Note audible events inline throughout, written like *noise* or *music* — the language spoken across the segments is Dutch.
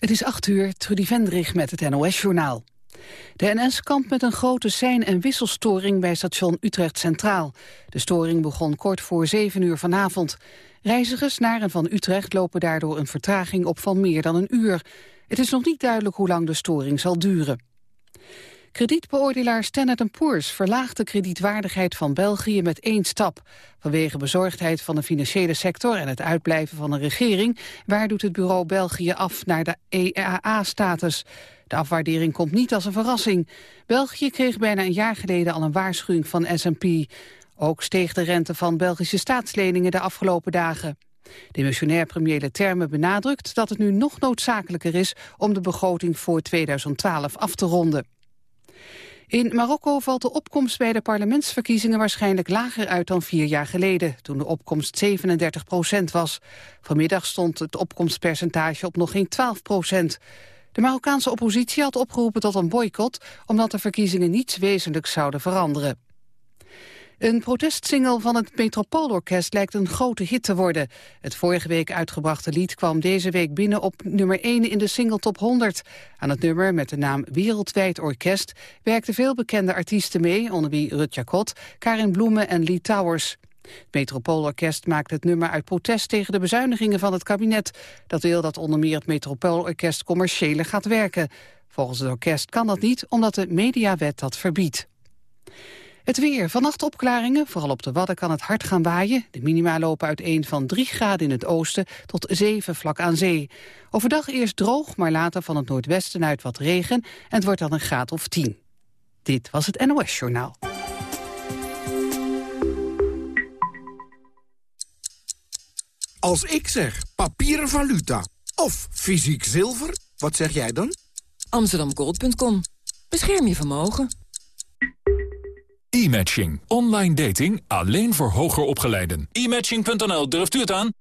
Het is acht uur, Trudy Vendrig met het NOS-journaal. De NS kampt met een grote sein- en wisselstoring bij station Utrecht Centraal. De storing begon kort voor zeven uur vanavond. Reizigers naar en van Utrecht lopen daardoor een vertraging op van meer dan een uur. Het is nog niet duidelijk hoe lang de storing zal duren. Kredietbeoordelaar Standard Poor's verlaagt de kredietwaardigheid van België met één stap. Vanwege bezorgdheid van de financiële sector en het uitblijven van een regering... waar doet het bureau België af naar de EAA-status. De afwaardering komt niet als een verrassing. België kreeg bijna een jaar geleden al een waarschuwing van S&P. Ook steeg de rente van Belgische staatsleningen de afgelopen dagen. De missionair premier Leterme benadrukt dat het nu nog noodzakelijker is... om de begroting voor 2012 af te ronden. In Marokko valt de opkomst bij de parlementsverkiezingen waarschijnlijk lager uit dan vier jaar geleden, toen de opkomst 37 procent was. Vanmiddag stond het opkomstpercentage op nog geen 12 procent. De Marokkaanse oppositie had opgeroepen tot een boycott, omdat de verkiezingen niets wezenlijks zouden veranderen. Een protestsingle van het Metropoolorkest lijkt een grote hit te worden. Het vorige week uitgebrachte lied kwam deze week binnen op nummer 1 in de single top 100. Aan het nummer met de naam Wereldwijd Orkest werkten veel bekende artiesten mee, onder wie Rut Jacot, Karin Bloemen en Lee Towers. Het Metropoolorkest maakt het nummer uit protest tegen de bezuinigingen van het kabinet. Dat wil dat onder meer het Metropoolorkest commerciëler gaat werken. Volgens het orkest kan dat niet, omdat de mediawet dat verbiedt. Het weer. Vannacht opklaringen. Vooral op de Wadden kan het hard gaan waaien. De minima lopen uiteen van 3 graden in het oosten tot 7 vlak aan zee. Overdag eerst droog, maar later van het noordwesten uit wat regen. En het wordt dan een graad of 10. Dit was het NOS Journaal. Als ik zeg papieren valuta of fysiek zilver, wat zeg jij dan? Amsterdamgold.com. Bescherm je vermogen. E-matching. Online dating alleen voor hoger opgeleiden. E-matching.nl, durft u het aan?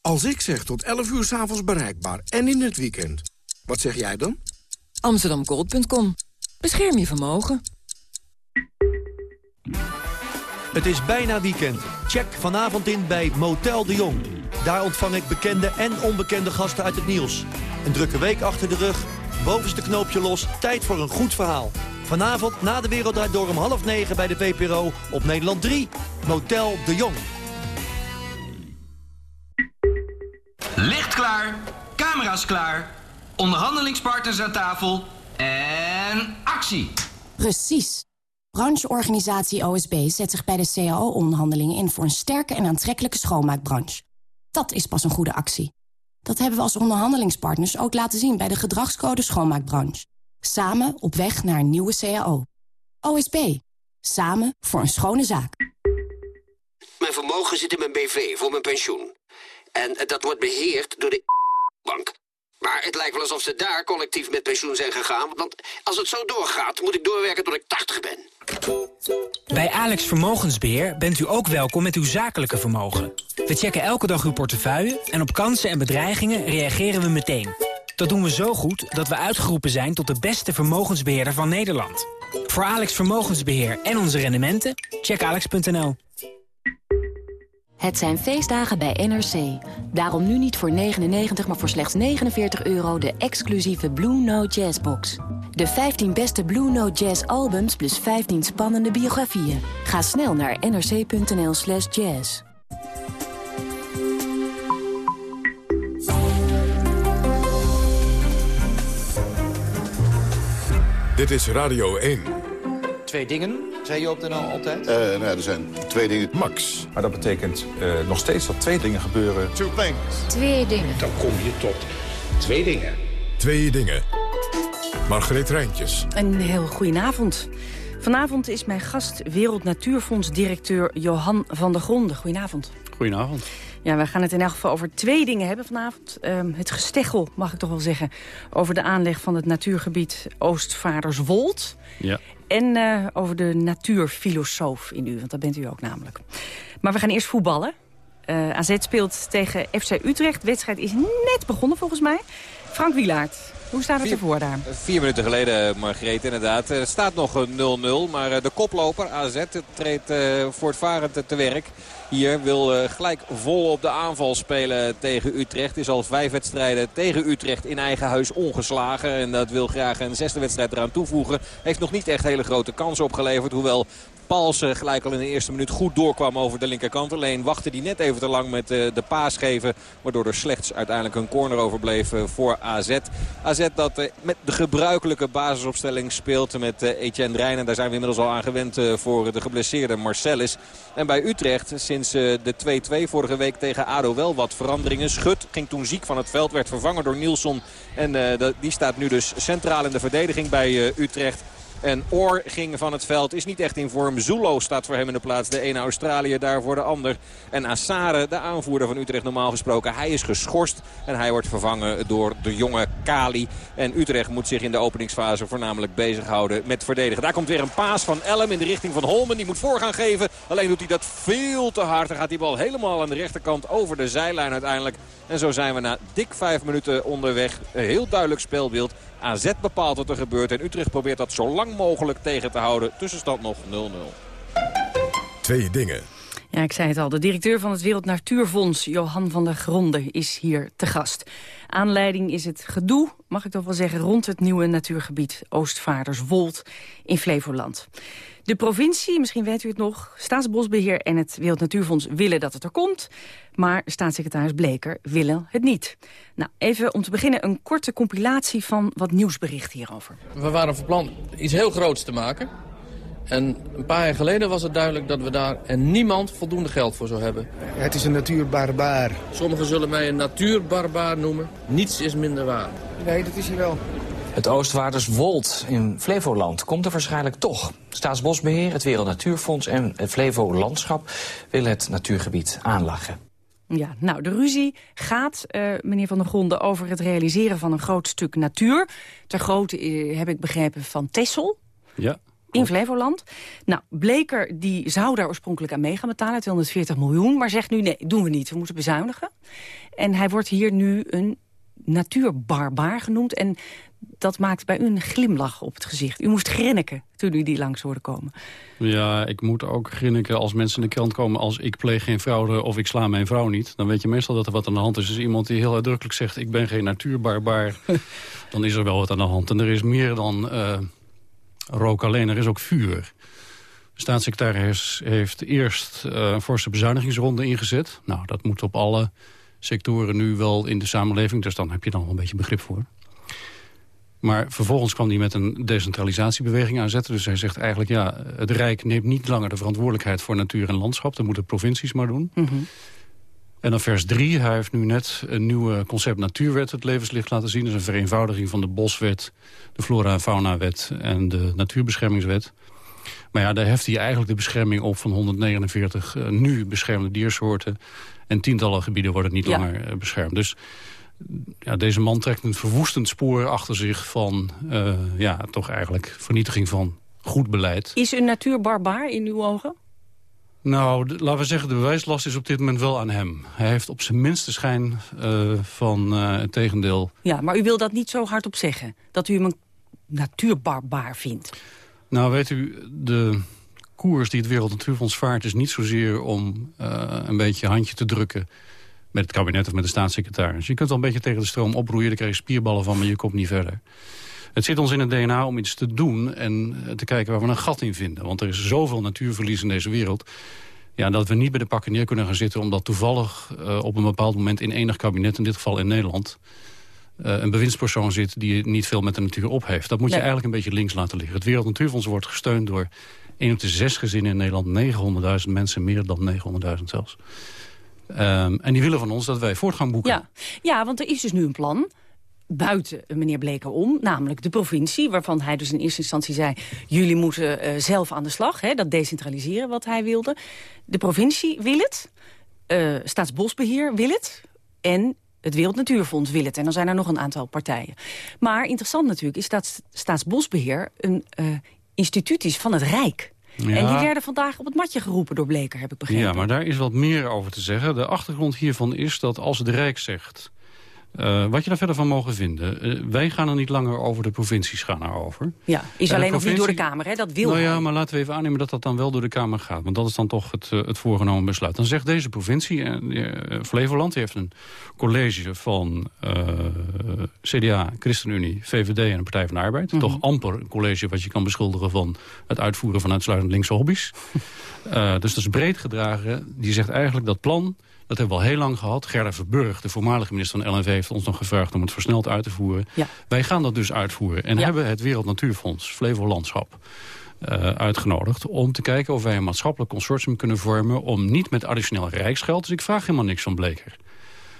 Als ik zeg tot 11 uur s'avonds bereikbaar en in het weekend, wat zeg jij dan? Amsterdamgold.com. Bescherm je vermogen. Het is bijna weekend. Check vanavond in bij Motel de Jong. Daar ontvang ik bekende en onbekende gasten uit het nieuws. Een drukke week achter de rug, bovenste knoopje los, tijd voor een goed verhaal. Vanavond na de Wereld Door om half negen bij de VPRO op Nederland 3. Motel de Jong. Licht klaar, camera's klaar, onderhandelingspartners aan tafel en actie. Precies. Brancheorganisatie OSB zet zich bij de CAO-onderhandelingen in... voor een sterke en aantrekkelijke schoonmaakbranche. Dat is pas een goede actie. Dat hebben we als onderhandelingspartners ook laten zien... bij de gedragscode schoonmaakbranche. Samen op weg naar een nieuwe CAO. OSB. Samen voor een schone zaak. Mijn vermogen zit in mijn BV voor mijn pensioen. En dat wordt beheerd door de bank. Maar het lijkt wel alsof ze daar collectief met pensioen zijn gegaan. Want als het zo doorgaat, moet ik doorwerken tot ik 80 ben. Bij Alex Vermogensbeheer bent u ook welkom met uw zakelijke vermogen. We checken elke dag uw portefeuille en op kansen en bedreigingen reageren we meteen. Dat doen we zo goed dat we uitgeroepen zijn tot de beste vermogensbeheerder van Nederland. Voor Alex Vermogensbeheer en onze rendementen, check alex.nl. Het zijn feestdagen bij NRC. Daarom nu niet voor 99, maar voor slechts 49 euro de exclusieve Blue Note Jazz box. De 15 beste Blue Note Jazz albums plus 15 spannende biografieën. Ga snel naar nrc.nl slash jazz. Dit is Radio 1. Twee dingen, zei je op de NL altijd? Uh, nou, er zijn twee dingen. Max. Maar dat betekent uh, nog steeds dat twee dingen gebeuren. Two things. Twee dingen. Dan kom je tot twee dingen. Twee dingen. Margreet Rijntjes. Een heel goedenavond. Vanavond is mijn gast Wereld Natuurfonds-directeur Johan van der Gronden. Goedenavond. Goedenavond. Ja, we gaan het in elk geval over twee dingen hebben vanavond. Um, het gesteggel, mag ik toch wel zeggen, over de aanleg van het natuurgebied Oostvaarderswold. Ja. En uh, over de natuurfilosoof in u, want dat bent u ook namelijk. Maar we gaan eerst voetballen. Uh, AZ speelt tegen FC Utrecht. De wedstrijd is net begonnen volgens mij. Frank Wielaert. Hoe staat het ervoor daar? Vier minuten geleden, Margreet, inderdaad. Het staat nog 0-0, maar de koploper AZ treedt voortvarend te werk. Hier wil gelijk vol op de aanval spelen tegen Utrecht. Is al vijf wedstrijden tegen Utrecht in eigen huis ongeslagen. En dat wil graag een zesde wedstrijd eraan toevoegen. Heeft nog niet echt hele grote kansen opgeleverd. Hoewel Palsen gelijk al in de eerste minuut goed doorkwam over de linkerkant. Alleen wachtte hij net even te lang met eh, de paas geven. Waardoor er slechts uiteindelijk een corner overbleef eh, voor AZ. AZ dat eh, met de gebruikelijke basisopstelling speelt met Etienne Rijn. En daar zijn we inmiddels al aan gewend voor de geblesseerde Marcellus. En bij Utrecht sinds de 2-2 vorige week tegen ADO wel wat veranderingen. Schut ging toen ziek van het veld, werd vervangen door Nielsen. En die staat nu dus centraal in de verdediging bij Utrecht. En Oor ging van het veld. Is niet echt in vorm. Zulo staat voor hem in de plaats. De ene Australië daar voor de ander. En Assare, de aanvoerder van Utrecht normaal gesproken. Hij is geschorst. En hij wordt vervangen door de jonge Kali. En Utrecht moet zich in de openingsfase voornamelijk bezighouden met verdedigen. Daar komt weer een paas van Elm in de richting van Holmen. Die moet voor gaan geven. Alleen doet hij dat veel te hard. Dan gaat die bal helemaal aan de rechterkant over de zijlijn uiteindelijk. En zo zijn we na dik vijf minuten onderweg. Een heel duidelijk speelbeeld. AZ bepaalt wat er gebeurt. En Utrecht probeert dat zo lang mogelijk tegen te houden. Tussenstand nog 0-0. Twee dingen. Ja, ik zei het al. De directeur van het Wereld Natuurfonds, Johan van der Gronde, is hier te gast. Aanleiding is het gedoe, mag ik toch wel zeggen, rond het nieuwe natuurgebied Oostvaarderswold in Flevoland. De provincie, misschien weet u het nog, Staatsbosbeheer en het Wereld Natuurfonds willen dat het er komt. Maar staatssecretaris Bleker willen het niet. Nou, even om te beginnen een korte compilatie van wat nieuwsbericht hierover. We waren van plan iets heel groots te maken. En een paar jaar geleden was het duidelijk dat we daar en niemand voldoende geld voor zou hebben. Het is een natuurbarbaar. Sommigen zullen mij een natuurbarbaar noemen. Niets is minder waar. Nee, dat is hij wel. Het Oostwaarderswold in Flevoland komt er waarschijnlijk toch. Staatsbosbeheer, het Wereld Natuurfonds en het Flevo Landschap willen het natuurgebied aanleggen. Ja, nou, de ruzie gaat, uh, meneer Van der Gronden, over het realiseren van een groot stuk natuur. Ter grootte, uh, heb ik begrepen, van Tessel. Ja. In Flevoland. Nou, Bleker die zou daar oorspronkelijk aan mee gaan betalen, 240 miljoen. Maar zegt nu, nee, doen we niet, we moeten bezuinigen. En hij wordt hier nu een natuurbarbaar genoemd. En dat maakt bij u een glimlach op het gezicht. U moest grinniken toen u die langs hoorde komen. Ja, ik moet ook grinniken als mensen in de krant komen... als ik pleeg geen fraude of ik sla mijn vrouw niet. Dan weet je meestal dat er wat aan de hand is. Dus iemand die heel uitdrukkelijk zegt... ik ben geen natuurbarbaar, *laughs* dan is er wel wat aan de hand. En er is meer dan uh, rook alleen, er is ook vuur. De staatssecretaris heeft eerst uh, een forse bezuinigingsronde ingezet. Nou, dat moet op alle sectoren nu wel in de samenleving. Dus dan heb je dan wel een beetje begrip voor. Maar vervolgens kwam hij met een decentralisatiebeweging aanzetten. Dus hij zegt eigenlijk, ja, het Rijk neemt niet langer de verantwoordelijkheid voor natuur en landschap. Dat moeten provincies maar doen. Mhm. En dan vers 3, hij heeft nu net een nieuwe concept natuurwet het levenslicht laten zien. Dat is een vereenvoudiging van de boswet, de flora- en faunawet en de natuurbeschermingswet. Maar ja, daar heft hij eigenlijk de bescherming op van 149 uh, nu beschermde diersoorten. En tientallen gebieden worden niet langer uh, beschermd. Dus ja, deze man trekt een verwoestend spoor achter zich van uh, ja, toch eigenlijk vernietiging van goed beleid. Is een natuurbarbaar in uw ogen? Nou, laten we zeggen, de bewijslast is op dit moment wel aan hem. Hij heeft op zijn minste schijn uh, van uh, het tegendeel. Ja, maar u wil dat niet zo hardop zeggen? Dat u hem een natuurbarbaar vindt? Nou, weet u, de koers die het Wereld Natuurfonds vaart... is niet zozeer om uh, een beetje handje te drukken met het kabinet of met de staatssecretaris. Je kunt wel een beetje tegen de stroom oproeien, daar krijg je spierballen van, maar je komt niet verder. Het zit ons in het DNA om iets te doen en te kijken waar we een gat in vinden. Want er is zoveel natuurverlies in deze wereld... Ja, dat we niet bij de pakken neer kunnen gaan zitten... omdat toevallig uh, op een bepaald moment in enig kabinet, in dit geval in Nederland... Uh, een bewindspersoon zit die niet veel met de natuur op heeft. Dat moet nee. je eigenlijk een beetje links laten liggen. Het Wereld Natuurfonds wordt gesteund door 1 op de 6 gezinnen in Nederland. 900.000 mensen, meer dan 900.000 zelfs. Um, en die willen van ons dat wij voortgang boeken. Ja. ja, want er is dus nu een plan buiten meneer Bleker om, namelijk de provincie... waarvan hij dus in eerste instantie zei... jullie moeten uh, zelf aan de slag, hè, dat decentraliseren wat hij wilde. De provincie wil het, uh, Staatsbosbeheer wil het... en het Wereld Natuurfonds wil het. En dan zijn er nog een aantal partijen. Maar interessant natuurlijk is dat Staatsbosbeheer... een uh, instituut is van het Rijk... Ja. En die werden vandaag op het matje geroepen door Bleker, heb ik begrepen. Ja, maar daar is wat meer over te zeggen. De achtergrond hiervan is dat als het Rijk zegt... Uh, wat je daar verder van mogen vinden. Uh, wij gaan er niet langer over, de provincies gaan erover. Ja, is alleen nog niet door de Kamer, hè? Dat wil Nou ja, maar laten we even aannemen dat dat dan wel door de Kamer gaat. Want dat is dan toch het, uh, het voorgenomen besluit. Dan zegt deze provincie, Flevoland, die heeft een college van CDA, ChristenUnie, VVD en de Partij van de Arbeid. Mm -hmm. Toch amper een college wat je kan beschuldigen van het uitvoeren van uitsluitend linkse hobby's. *laughs* dus dat is breed gedragen. Die zegt eigenlijk dat plan dat hebben we al heel lang gehad. Gerda Verburg, de voormalige minister van LNV, heeft ons nog gevraagd om het versneld uit te voeren. Ja. Wij gaan dat dus uitvoeren. En Ja. hebben het Wereld Natuurfonds, Flevolandschap, eh, uitgenodigd... om te kijken of wij een maatschappelijk consortium kunnen vormen... om niet met additioneel rijksgeld... dus ik vraag helemaal niks van Bleker.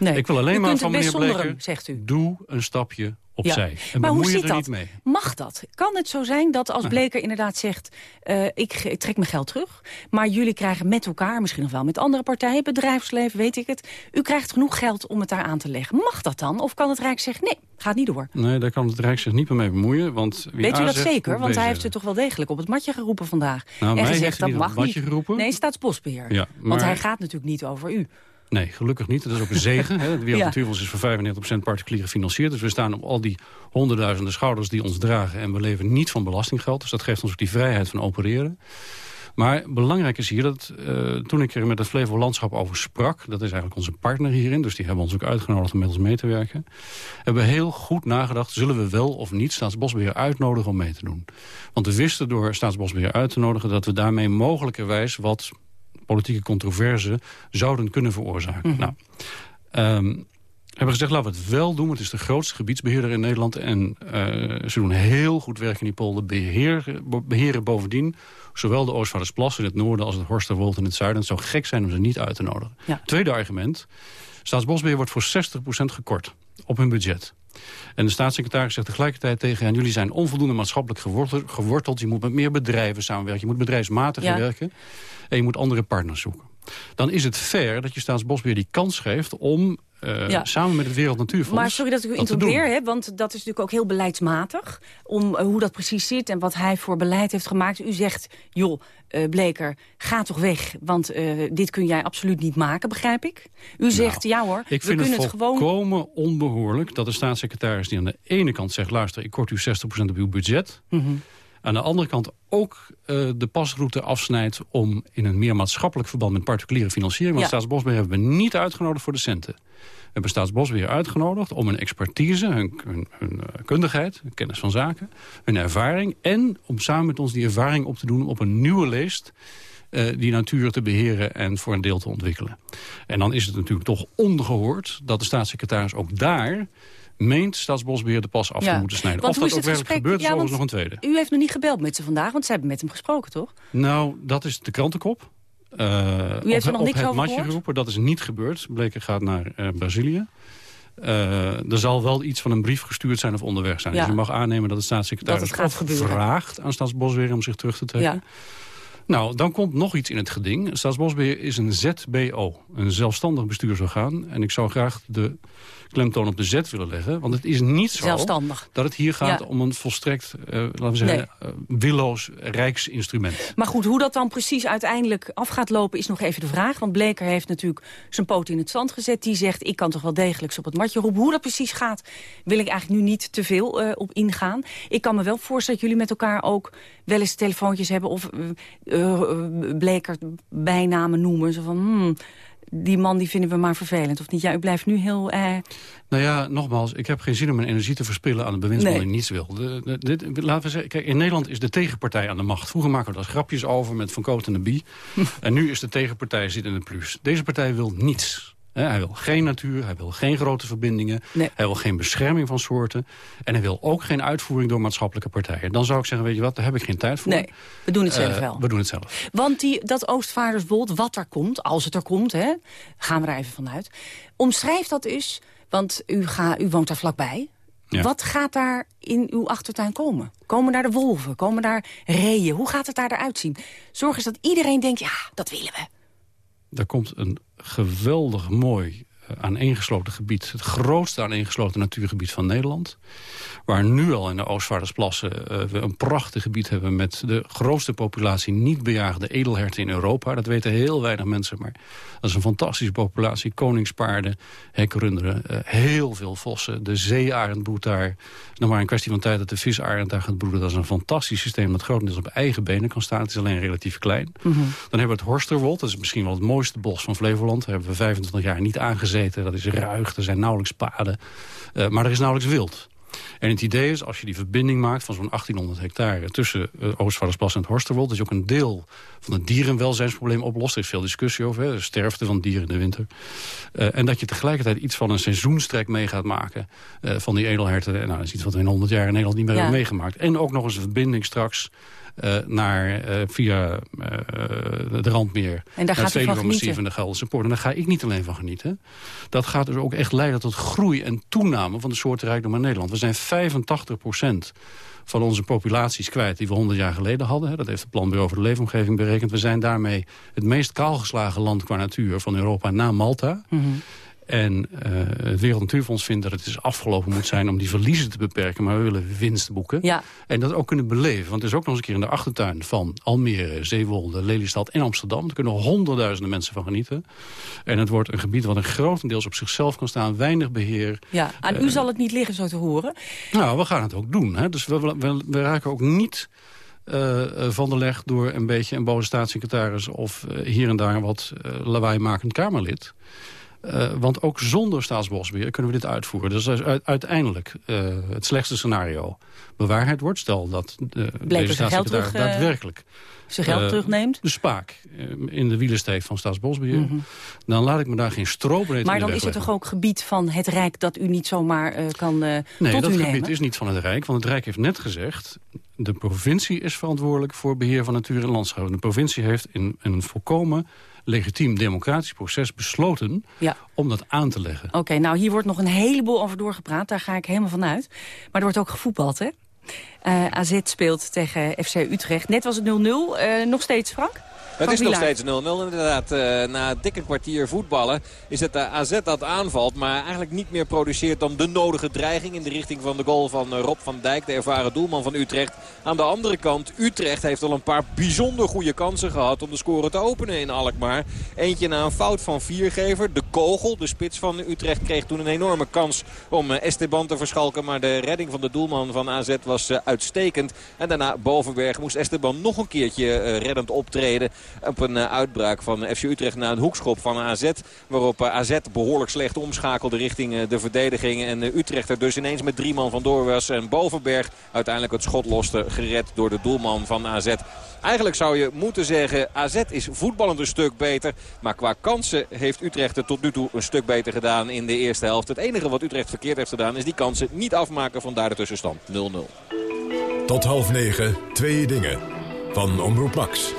Nee. Ik wil alleen maar van meneer zonder Bleker... hem, zegt u. doe een stapje opzij. En maar hoe zit dat? mee. Mag dat? Kan het zo zijn dat als Nee. Bleker inderdaad zegt... eh, ik, trek mijn geld terug, maar jullie krijgen met elkaar... misschien nog wel met andere partijen, bedrijfsleven, weet ik het... u krijgt genoeg geld om het daar aan te leggen. Mag dat dan? Of kan het Rijk zeggen, nee, gaat niet door? Nee, daar kan het Rijk zich niet meer mee bemoeien. Want wie Weet u dat zegt, zeker? Want hij heeft het toch wel degelijk op het matje geroepen vandaag. Nou, en mij gezegd, dat mag niet. geroepen. Nee, staatsbosbeheer. Ja, Want hij gaat natuurlijk niet over u. Nee, gelukkig niet. Dat is ook een zegen. Hè. Het Wereld Ja. Is voor 95% particulier gefinancierd. Dus we staan op al die honderdduizenden schouders die ons dragen. En we leven niet van belastinggeld. Dus dat geeft ons ook die vrijheid van opereren. Maar belangrijk is hier dat eh, toen ik er met het Flevo Landschap over sprak... dat is eigenlijk onze partner hierin, dus die hebben ons ook uitgenodigd om met ons mee te werken... hebben we heel goed nagedacht, zullen we wel of niet Staatsbosbeheer uitnodigen om mee te doen? Want we wisten door Staatsbosbeheer uit te nodigen... dat we daarmee mogelijkerwijs wat politieke controverse zouden kunnen veroorzaken. Nou, ehm, hebben gezegd, laten we het wel doen. Het is de grootste gebiedsbeheerder in Nederland. En eh, ze doen heel goed werk in die polder. Beheren, be- beheren bovendien zowel de Oostvaardersplas in het noorden... als het Horsterwold in het zuiden. Het zou gek zijn om ze niet uit te nodigen. Ja. Tweede argument. Staatsbosbeheer wordt voor 60% gekort op hun budget. En de staatssecretaris zegt tegelijkertijd tegen hen... jullie zijn onvoldoende maatschappelijk geworteld. geworteld. Je moet met meer bedrijven samenwerken. Je moet bedrijfsmatig Ja. werken. En je moet andere partners zoeken. Dan is het fair dat je Staatsbosbeheer die kans geeft... om eh, Ja. samen met het Wereld Natuurfonds Maar sorry dat ik u interrompeer, hè, want dat is natuurlijk ook heel beleidsmatig. Om eh, hoe dat precies zit en wat hij voor beleid heeft gemaakt. U zegt, joh, eh, Bleker, ga toch weg, want eh, dit kun jij absoluut niet maken, begrijp ik? U zegt, ja hoor, Nou, Ik we vind kunnen het het gewoon... volkomen onbehoorlijk dat de staatssecretaris die aan de ene kant zegt... luister, ik kort u 60% op uw budget... Mhm. Aan de andere kant ook eh, de pasroute afsnijdt... om in een meer maatschappelijk verband met particuliere financiering... want Ja. Staatsbosbeheer hebben we niet uitgenodigd voor de centen. We hebben Staatsbosbeheer uitgenodigd om hun expertise, hun, hun, hun eh, kundigheid... hun kennis van zaken, hun ervaring... en om samen met ons die ervaring op te doen op een nieuwe leest... eh, die natuur te beheren en voor een deel te ontwikkelen. En dan is het natuurlijk toch ongehoord dat de staatssecretaris ook daar meent Staatsbosbeheer de pas af te moeten snijden. Want of dat is ook werkelijk gesprek? gebeurt, is Ja, overigens nog een tweede. U heeft nog niet gebeld met ze vandaag, want ze hebben met hem gesproken, toch? Nou, dat is de krantenkop. Uh, U heeft er nog op niks het over matje gehoord? geroepen. Dat is niet gebeurd. Bleker gaat naar eh, Brazilië. Eh, er zal wel iets van een brief gestuurd zijn of onderweg zijn. Ja. Dus je mag aannemen dat de staatssecretaris Dat het gaat vraagt aan Staatsbosbeheer om zich terug te trekken. Ja. Nou, dan komt nog iets in het geding. Staatsbosbeheer is een ZBO, een zelfstandig bestuursorgaan. En ik zou graag de klemtoon op de Z willen leggen. Want het is niet zo Zelfstandig. dat het hier gaat Ja. om een volstrekt, eh, laten we zeggen, eh, willoos rijksinstrument. Maar goed, hoe dat dan precies uiteindelijk af gaat lopen is nog even de vraag. Want Bleker heeft natuurlijk zijn poot in het zand gezet. Die zegt, ik kan toch wel degelijk op het matje roepen. Hoe dat precies gaat, wil ik eigenlijk nu niet te veel eh, op ingaan. Ik kan me wel voorstellen dat jullie met elkaar ook wel eens telefoontjes hebben... of eh, eh, Bleker bijnamen noemen. Zo van, hmm, die man die vinden we maar vervelend. Of niet? Ja, u blijft nu heel... eh, Nou ja, nogmaals, ik heb geen zin om mijn energie te verspillen aan een bewindsman Nee. die niets wil. De, de- dit, laten we zeggen, kijk, in Nederland is de tegenpartij aan de macht. Vroeger maken we daar grapjes over met Van Coot en de Bie. *laughs* en nu is de tegenpartij zit in het plus. Deze partij wil niets. Hij wil geen natuur, hij wil geen grote verbindingen. Hij wil geen bescherming van soorten. En hij wil ook geen uitvoering door maatschappelijke partijen. Dan zou ik zeggen, weet je wat, daar heb ik geen tijd voor. Nee, we doen het zelf Eh, wel. We doen het zelf. Want die, dat Oostvaarderswold, wat er komt, als het er komt, hè, gaan we er even vanuit. Omschrijf dat eens, want u, ga, u woont daar vlakbij. Ja. Wat gaat daar in uw achtertuin komen? Komen daar de wolven? Komen daar reeën? Hoe gaat het daar eruit zien? Zorg eens dat iedereen denkt, ja, dat willen we. Er komt een geweldig mooi aaneengesloten gebied. Het grootste aaneengesloten natuurgebied van Nederland. Waar nu al in de Oostvaardersplassen uh, we een prachtig gebied hebben... met de grootste populatie niet bejaagde edelherten in Europa. Dat weten heel weinig mensen, maar dat is een fantastische populatie. Koningspaarden, hekrunderen, uh, heel veel vossen. De zeearend broedt daar. Het is nog maar een kwestie van tijd dat de visarend daar gaat broeden. Dat is een fantastisch systeem dat grotendeels op eigen benen kan staan. Het is alleen relatief klein. Dan hebben we het Horsterwold. Dat is misschien wel het mooiste bos van Flevoland. Daar hebben we 25 jaar niet Dat is ruig, er zijn nauwelijks paden. Uh, maar er is nauwelijks wild. En het idee is, als je die verbinding maakt van zo'n 1800 hectare... tussen uh, Oostvaardersplas en het Horsterwold... dat je ook een deel van het dierenwelzijnsprobleem oplost. Er is veel discussie over, hè, de sterfte van dieren in de winter. Uh, en dat je tegelijkertijd iets van een seizoenstrek mee gaat maken... Uh, van die edelherten. Nou, dat is iets wat we in 100 jaar in Nederland niet meer ja. hebben meegemaakt. En ook nog eens een verbinding straks... Uh, naar, uh, via de Randmeer. En daar gaat van genieten. en de Gelderse Poort. En daar ga ik niet alleen van genieten. Dat gaat dus ook echt leiden tot groei en toename van de soortenrijkdom in Nederland. We zijn 85 procent van onze populaties kwijt die we 100 jaar geleden hadden. Dat heeft het Planbureau voor de Leefomgeving berekend. We zijn daarmee het meest kaalgeslagen land qua natuur van Europa na Malta. Mm -hmm. En uh, het Wereld Natuurfonds vindt dat het is afgelopen moet zijn... om die verliezen te beperken, maar we willen winst boeken. Ja. En dat ook kunnen beleven. Want het is ook nog eens een keer in de achtertuin van Almere, Zeewolde, Lelystad en Amsterdam. Daar kunnen honderdduizenden mensen van genieten. En het wordt een gebied wat een grotendeels op zichzelf kan staan. Weinig beheer. Ja, aan uh, u zal het niet liggen zo te horen. Nou, we gaan het ook doen. Hè. Dus we, we, we raken ook niet... Uh, van de leg door een beetje een boze staatssecretaris... of uh, hier en daar wat uh, lawaaimakend Kamerlid. Uh, want ook zonder staatsbosbeheer kunnen we dit uitvoeren. Dus uiteindelijk uh, het slechtste scenario bewaarheid wordt... stel dat uh, deze staatssecretaris terug, daadwerkelijk... zijn geld terugneemt? De spaak in de wielen steekt van staatsbosbeheer... Mm -hmm. dan laat ik me daar geen strobreed Maar dan is het toch ook gebied van het Rijk... dat u niet zomaar kan Nee, tot dat u gebied nemen? is niet van het Rijk. Want het Rijk heeft net gezegd... de provincie is verantwoordelijk voor beheer van natuur en landschap. De provincie heeft in, in een volkomen legitiem democratisch proces besloten ja. om dat aan te leggen. Oké, okay, nou hier wordt nog een heleboel over doorgepraat. Daar ga ik helemaal van uit. Maar er wordt ook gevoetbald, hè? Uh, AZ speelt tegen FC Utrecht. Net was het 0-0. Uh, nog steeds, Frank? Het is nog steeds 0-0 inderdaad. Uh, na een dikke kwartier voetballen is het de AZ dat aanvalt. Maar eigenlijk niet meer produceert dan de nodige dreiging in de richting van de goal van Rob van Dijk. De ervaren doelman van Utrecht. Aan de andere kant, Utrecht heeft al een paar bijzonder goede kansen gehad om de score te openen in Alkmaar. Eentje na een fout van Viergever. De kogel, de spits van Utrecht, kreeg toen een enorme kans om Esteban te verschalken. Maar de redding van de doelman van AZ was uitstekend. En daarna Bovenberg moest Esteban nog een keertje reddend optreden op een uitbraak van FC Utrecht na een hoekschop van AZ. Waarop AZ behoorlijk slecht omschakelde richting de verdediging. En Utrecht er dus ineens met drie man vandoor was. En Bovenberg uiteindelijk het schot loste gered door de doelman van AZ. Eigenlijk zou je moeten zeggen, AZ is voetballend een stuk beter. Maar qua kansen heeft Utrecht het tot nu toe een stuk beter gedaan in de eerste helft. Het enige wat Utrecht verkeerd heeft gedaan is die kansen niet afmaken. Vandaar de tussenstand 0-0. Tot half negen, twee dingen. Van Omroep Max.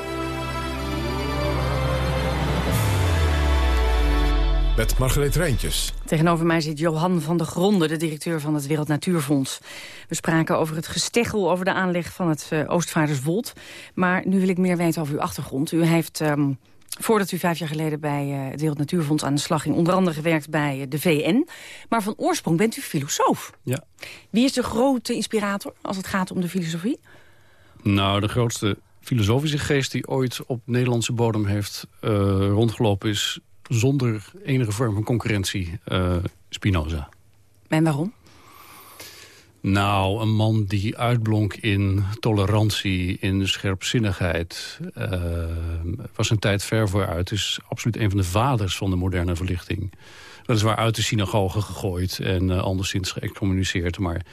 Met Margreet Rijntjes. Tegenover mij zit Johan van der Gronde, de directeur van het Wereld Natuurfonds. We spraken over het gesteggel over de aanleg van het uh, Oostvaarderswold. Maar nu wil ik meer weten over uw achtergrond. U heeft, um, voordat u vijf jaar geleden bij uh, het Wereld Natuurfonds aan de slag ging... onder andere gewerkt bij uh, de VN. Maar van oorsprong bent u filosoof. Ja. Wie is de grote inspirator als het gaat om de filosofie? Nou, de grootste filosofische geest die ooit op Nederlandse bodem heeft rondgelopen... is zonder enige vorm van concurrentie uh, Spinoza. En waarom? Nou, een man die uitblonk in tolerantie, in scherpzinnigheid. Uh, was een tijd ver vooruit. Is absoluut een van de vaders van de moderne verlichting. Weliswaar uit de synagoge gegooid en uh, anderszins geëxcommuniceerd. Maar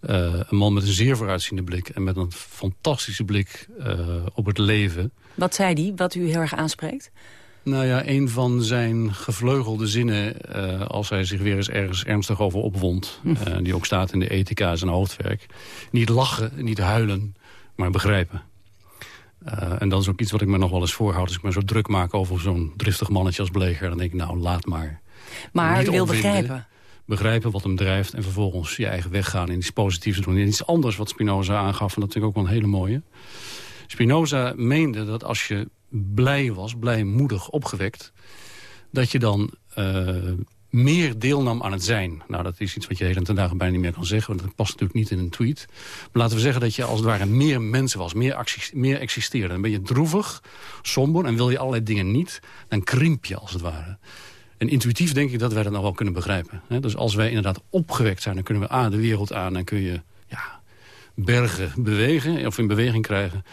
uh, een man met een zeer vooruitziende blik. En met een fantastische blik op het leven. Wat zei die, wat u heel erg aanspreekt? Nou ja, een van zijn gevleugelde zinnen, uh, als hij zich weer eens ergens ernstig over opwond... Uh, die ook staat in de ethica, zijn hoofdwerk. Niet lachen, niet huilen, maar begrijpen. Uh, en dat is ook iets wat ik me nog wel eens voorhoud... als ik me zo druk maak over zo'n driftig mannetje als Bleger. Dan denk ik, nou, laat maar. Maar u wil begrijpen? Begrijpen wat hem drijft en vervolgens je eigen weg gaan... en iets positiefs doen. En iets anders wat Spinoza aangaf, en dat vind ik ook wel een hele mooie... Spinoza meende dat als je blij was, blijmoedig opgewekt... dat je dan uh, meer deelnam aan het zijn. Nou, dat is iets wat je de hele dagen bijna niet meer kan zeggen. Want dat past natuurlijk niet in een tweet. Maar laten we zeggen dat je als het ware meer mensen was. Meer, acties, meer existeerde. Dan ben je droevig, somber en wil je allerlei dingen niet. Dan krimp je als het ware. En intuïtief denk ik dat wij dat nog wel kunnen begrijpen. Dus als wij inderdaad opgewekt zijn, dan kunnen we A, de wereld aan... en kun je ja, bergen bewegen of in beweging krijgen.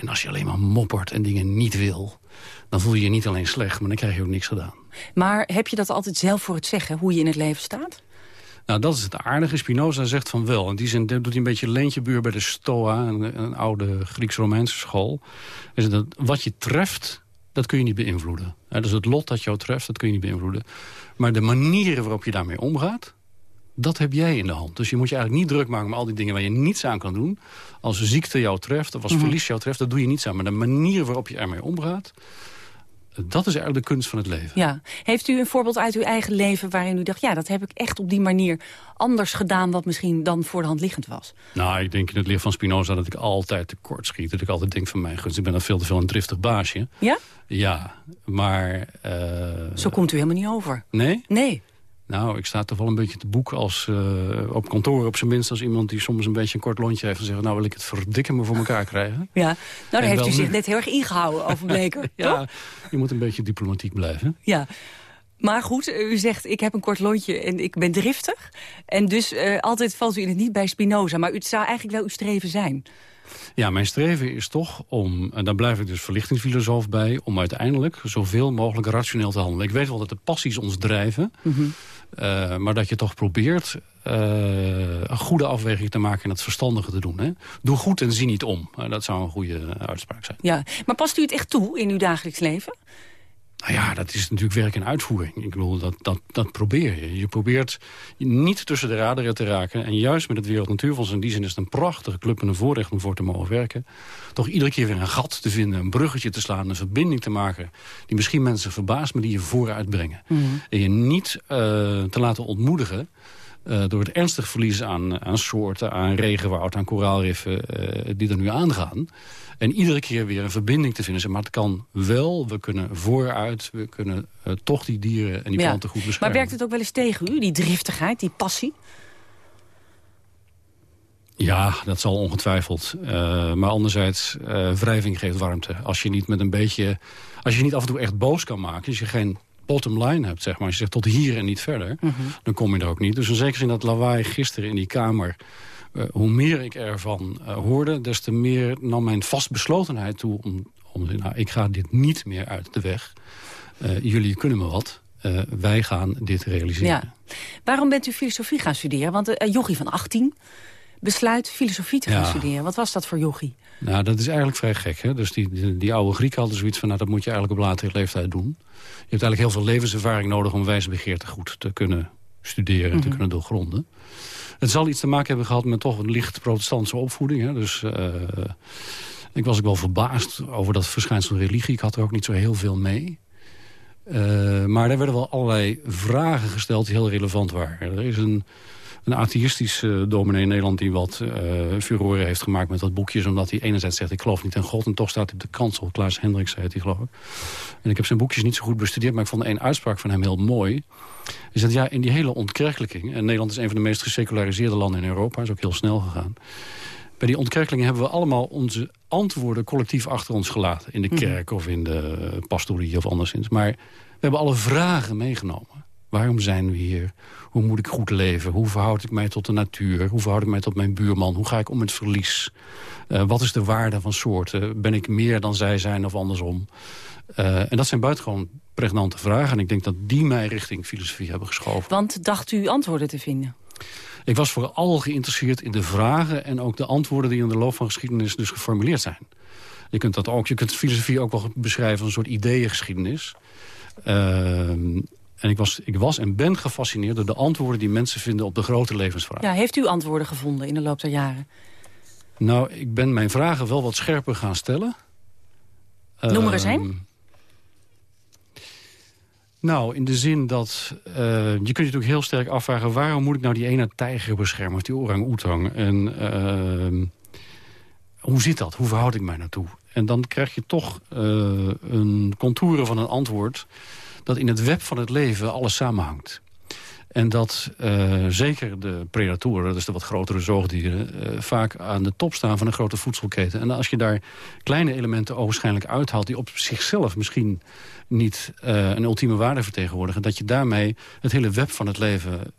En als je alleen maar moppert en dingen niet wil... dan voel je je niet alleen slecht, maar dan krijg je ook niks gedaan. Maar heb je dat altijd zelf voor het zeggen, hoe je in het leven staat? Nou, dat is het aardige. Spinoza zegt van wel. In die zin doet hij een beetje leentjebuur bij de Stoa... een, een oude Grieks-Romeinse school. Is dat wat je treft, dat kun je niet beïnvloeden. dus het lot dat jou treft, dat kun je niet beïnvloeden. Maar de manieren waarop je daarmee omgaat... dat heb jij in de hand. Dus je moet je eigenlijk niet druk maken met al die dingen waar je niets aan kan doen. Als ziekte jou treft, of als Mhm. verlies jou treft, dat doe je niets aan. Maar de manier waarop je ermee omgaat... dat is eigenlijk de kunst van het leven. Ja. Heeft u een voorbeeld uit uw eigen leven waarin u dacht... ja, dat heb ik echt op die manier anders gedaan... wat misschien dan voor de hand liggend was? Nou, ik denk in het licht van Spinoza dat ik altijd tekort schiet. Dat ik altijd denk van mijn gunst, ik ben dan veel te veel een driftig baasje. Ja? Ja, maar... eh, Zo komt u helemaal niet over. Nee? Nee. Nou, ik sta toch wel een beetje te boek als, eh, op kantoor op zijn minst... als iemand die soms een beetje een kort lontje heeft... en zegt, nou wil ik het verdikken me voor elkaar krijgen. Ja, nou daar En heeft u zich nu. net heel erg ingehouden over Bleker. *laughs* Ja, toch? je moet een beetje diplomatiek blijven. Ja. Maar goed, u zegt ik heb een kort lontje en ik ben driftig. En dus eh, altijd valt u in het niet bij Spinoza. Maar het zou eigenlijk wel uw streven zijn. Ja, mijn streven is toch om, en daar blijf ik dus verlichtingsfilosoof bij... om uiteindelijk zoveel mogelijk rationeel te handelen. Ik weet wel dat de passies ons drijven... eh, maar dat je toch probeert eh, een goede afweging te maken... en het verstandige te doen. Hè? Doe goed en zie niet om. Eh, dat zou een goede uitspraak zijn. Ja. Maar past u het echt toe in uw dagelijks leven? Nou ja, dat is natuurlijk werk en uitvoering. Ik bedoel, dat, dat, dat probeer je. Je probeert niet tussen de raderen te raken. En juist met het Wereld Natuurfonds, in die zin is het een prachtige club... en een voorrecht om voor te mogen werken. Toch iedere keer weer een gat te vinden, een bruggetje te slaan... een verbinding te maken die misschien mensen verbaast... maar die je vooruit brengen. En je niet eh, te laten ontmoedigen... eh, door het ernstig verlies aan, aan soorten, aan regenwoud, aan koraalriffen... eh, die er nu aangaan. En iedere keer weer een verbinding te vinden. Maar het kan wel, we kunnen vooruit, we kunnen eh, toch die dieren en die Ja. planten goed beschermen. Maar werkt het ook wel eens tegen u, die driftigheid, die passie? Ja, dat zal ongetwijfeld. Maar anderzijds, wrijving geeft warmte. Als je niet met een beetje, als je niet af en toe echt boos kan maken, als je geen bottom line hebt, zeg maar, als je zegt tot hier en niet verder, dan kom je er ook niet. Dus in zekere zin dat lawaai gisteren in die kamer, eh, hoe meer ik ervan eh, hoorde, des te meer nam mijn vastbeslotenheid toe om, om nou, ik ga dit niet meer uit de weg. Eh, jullie kunnen me wat. Wij gaan dit realiseren. Ja. Waarom bent u filosofie gaan studeren? Want uh, Jochie van 18 besluit filosofie te gaan Ja. studeren. Wat was dat voor Jochie? Nou, dat is eigenlijk vrij gek. Hè? Dus die, die, die oude Grieken hadden zoiets van... nou, dat moet je eigenlijk op latere leeftijd doen. Je hebt eigenlijk heel veel levenservaring nodig... om wijsbegeerte goed te kunnen studeren en te Mhm. kunnen doorgronden. Het zal iets te maken hebben gehad met toch een licht protestantse opvoeding. Hè? Dus eh, ik was ook wel verbaasd over dat verschijnsel religie. Ik had er ook niet zo heel veel mee. Eh, maar er werden wel allerlei vragen gesteld die heel relevant waren. Er is een, een atheïstische dominee in Nederland... die wat uh, furoren heeft gemaakt met wat boekjes... omdat hij enerzijds zegt, ik geloof niet in God... en toch staat hij op de kansel. Klaas Hendricks heet hij, geloof ik. En ik heb zijn boekjes niet zo goed bestudeerd... maar ik vond één uitspraak van hem heel mooi. Is dat ja, in die hele ontkerkelijking... en Nederland is een van de meest geseculariseerde landen in Europa... is ook heel snel gegaan... Bij die ontkerkeling hebben we allemaal onze antwoorden collectief achter ons gelaten. In de kerk of in de pastorie of anderszins. Maar we hebben alle vragen meegenomen. Waarom zijn we hier? Hoe moet ik goed leven? Hoe verhoud ik mij tot de natuur? Hoe verhoud ik mij tot mijn buurman? Hoe ga ik om met verlies? Uh, wat is de waarde van soorten? Ben ik meer dan zij zijn of andersom? Uh, en dat zijn buitengewoon pregnante vragen. En ik denk dat die mij richting filosofie hebben geschoven. Want dacht u antwoorden te vinden? Ik was vooral geïnteresseerd in de vragen... en ook de antwoorden die in de loop van geschiedenis dus geformuleerd zijn. Je kunt, dat ook, je kunt filosofie ook wel beschrijven als een soort ideeëngeschiedenis. Uh, en ik was, ik was en ben gefascineerd door de antwoorden die mensen vinden op de grote levensvragen. Ja, heeft u antwoorden gevonden in de loop der jaren? Nou, ik ben mijn vragen wel wat scherper gaan stellen. Noem er eens Ehm, een. Nou, in de zin dat... Uh, je kunt je natuurlijk heel sterk afvragen... waarom moet ik nou die ene tijger beschermen of die orang-oetang? En uh, hoe zit dat? Hoe verhoud ik mij naartoe? En dan krijg je toch uh, een contouren van een antwoord... dat dat in het web van het leven alles samenhangt. En dat uh, zeker de predatoren, dus de wat grotere zoogdieren... Uh, vaak aan de top staan van een grote voedselketen. En als je daar kleine elementen ogenschijnlijk uithaalt... die op zichzelf misschien niet uh, een ultieme waarde vertegenwoordigen... dat je daarmee het hele web van het leven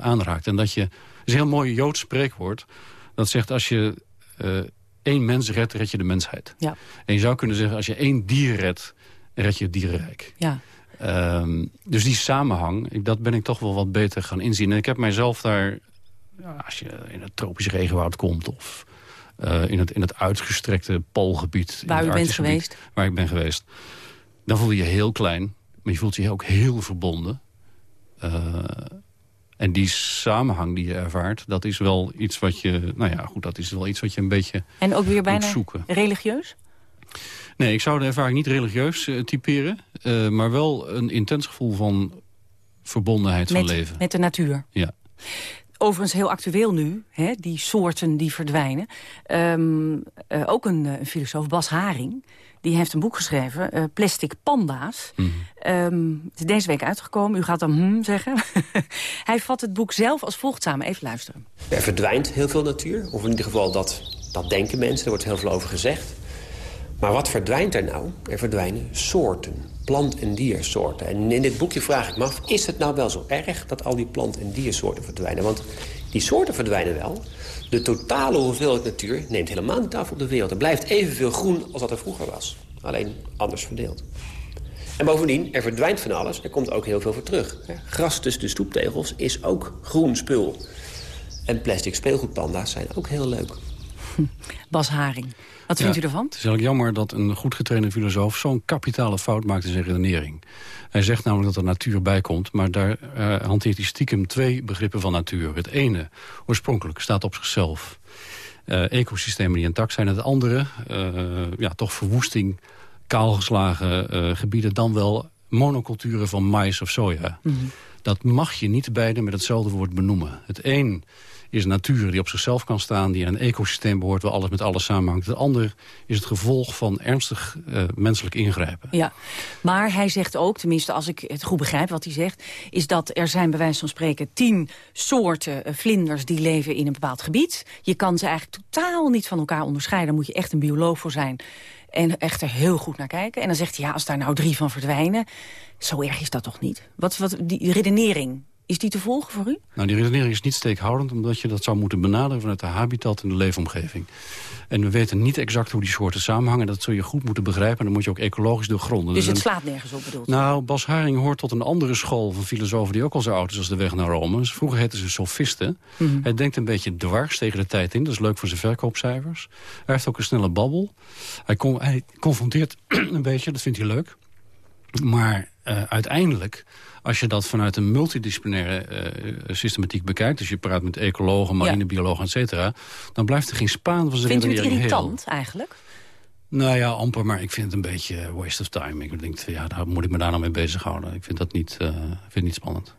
aanraakt. En dat je... Het is een heel mooi Joods spreekwoord. Dat zegt als je één mens redt, red je de mensheid. Ja. En je zou kunnen zeggen, als je één dier redt, red je het dierenrijk. Ja. Um, dus die samenhang, dat ben ik toch wel wat beter gaan inzien. En ik heb mijzelf daar, ja, als je in het tropisch regenwoud komt... of uh, in, het, in het uitgestrekte poolgebied... Waar u bent geweest. waar ik ben geweest. Dan voel je je heel klein, maar je voelt je ook heel verbonden. Uh, en die samenhang die je ervaart, dat is wel iets wat je... Nou ja, goed, dat is wel iets wat je een beetje En ook weer bijna zoeken. religieus? Nee, ik zou de ervaring niet religieus uh, typeren. Uh, maar wel een intens gevoel van verbondenheid met, van leven. Met de natuur? Ja. Overigens heel actueel nu, hè, die soorten die verdwijnen. Um, uh, ook een, een, filosoof, Bas Haring, die heeft een boek geschreven, Plastic Panda's. Mhm. Mm. Um, het is deze week uitgekomen, u gaat dan hm zeggen. *laughs* Hij vat het boek zelf als volgt samen, even luisteren. Er verdwijnt heel veel natuur, of in ieder geval dat, dat denken mensen, er wordt heel veel over gezegd. Maar wat verdwijnt er nou? Er verdwijnen soorten, plant- en diersoorten. En in dit boekje vraag ik me af, is het nou wel zo erg... dat al die plant- en diersoorten verdwijnen? Want die soorten verdwijnen wel. De totale hoeveelheid natuur neemt helemaal niet af op de wereld. Er blijft evenveel groen als dat er vroeger was. Alleen anders verdeeld. En bovendien, er verdwijnt van alles. Er komt ook heel veel voor terug. Gras tussen de stoeptegels is ook groen spul. En plastic speelgoedpanda's zijn ook heel leuk. *laughs* Bas Haring. Wat vindt ja, u ervan? Het is eigenlijk jammer dat een goed getrainde filosoof... zo'n kapitale fout maakt in zijn redenering. Hij zegt namelijk dat er natuur bij komt... maar daar uh, hanteert hij stiekem twee begrippen van natuur. Het ene, oorspronkelijk, staat op zichzelf. Uh, ecosystemen die intact zijn. Het andere, uh, ja, toch verwoesting, kaalgeslagen gebieden... dan wel monoculturen van mais of soja. Mhm. Mm -hmm. Dat mag je niet beide met hetzelfde woord benoemen. Het een is natuur die op zichzelf kan staan... die in een ecosysteem behoort waar alles met alles samenhangt. Het ander is het gevolg van ernstig uh, menselijk ingrijpen. Ja, maar hij zegt ook, tenminste als ik het goed begrijp wat hij zegt... is dat er zijn bij wijze van spreken tien soorten uh, vlinders... die leven in een bepaald gebied. Je kan ze eigenlijk totaal niet van elkaar onderscheiden. Moet je echt een bioloog voor zijn. En echt er heel goed naar kijken. En dan zegt hij, ja, als daar nou drie van verdwijnen... zo erg is dat toch niet? Wat, wat die redenering, is die te volgen voor u? Nou, die redenering is niet steekhoudend... omdat je dat zou moeten benaderen vanuit de habitat en de leefomgeving. En we weten niet exact hoe die soorten samenhangen. Dat zul je goed moeten begrijpen. En dan moet je ook ecologisch doorgronden. Dus het slaat nergens op, bedoeld? Nou, Bas Haring hoort tot een andere school van filosofen... die ook al zo oud is als de weg naar Rome. Dus vroeger heten ze sofisten. Mhm. Mm -hmm. Hij denkt een beetje dwars tegen de tijd in. Dat is leuk voor zijn verkoopcijfers. Hij heeft ook een snelle babbel. Hij, con hij confronteert *clears throat* een beetje, dat vindt hij leuk. Maar uh, uiteindelijk als je dat vanuit een multidisciplinaire uh, systematiek bekijkt... dus je praat met ecologen, marinebiologen, et cetera... dan blijft er geen spaan van zijn Vindt u het irritant heel. eigenlijk? Nou ja, amper, maar ik vind het een beetje waste of time. Ik denk, ja, daar moet ik me daar nou mee bezighouden. Ik vind dat niet, uh, vind het niet spannend.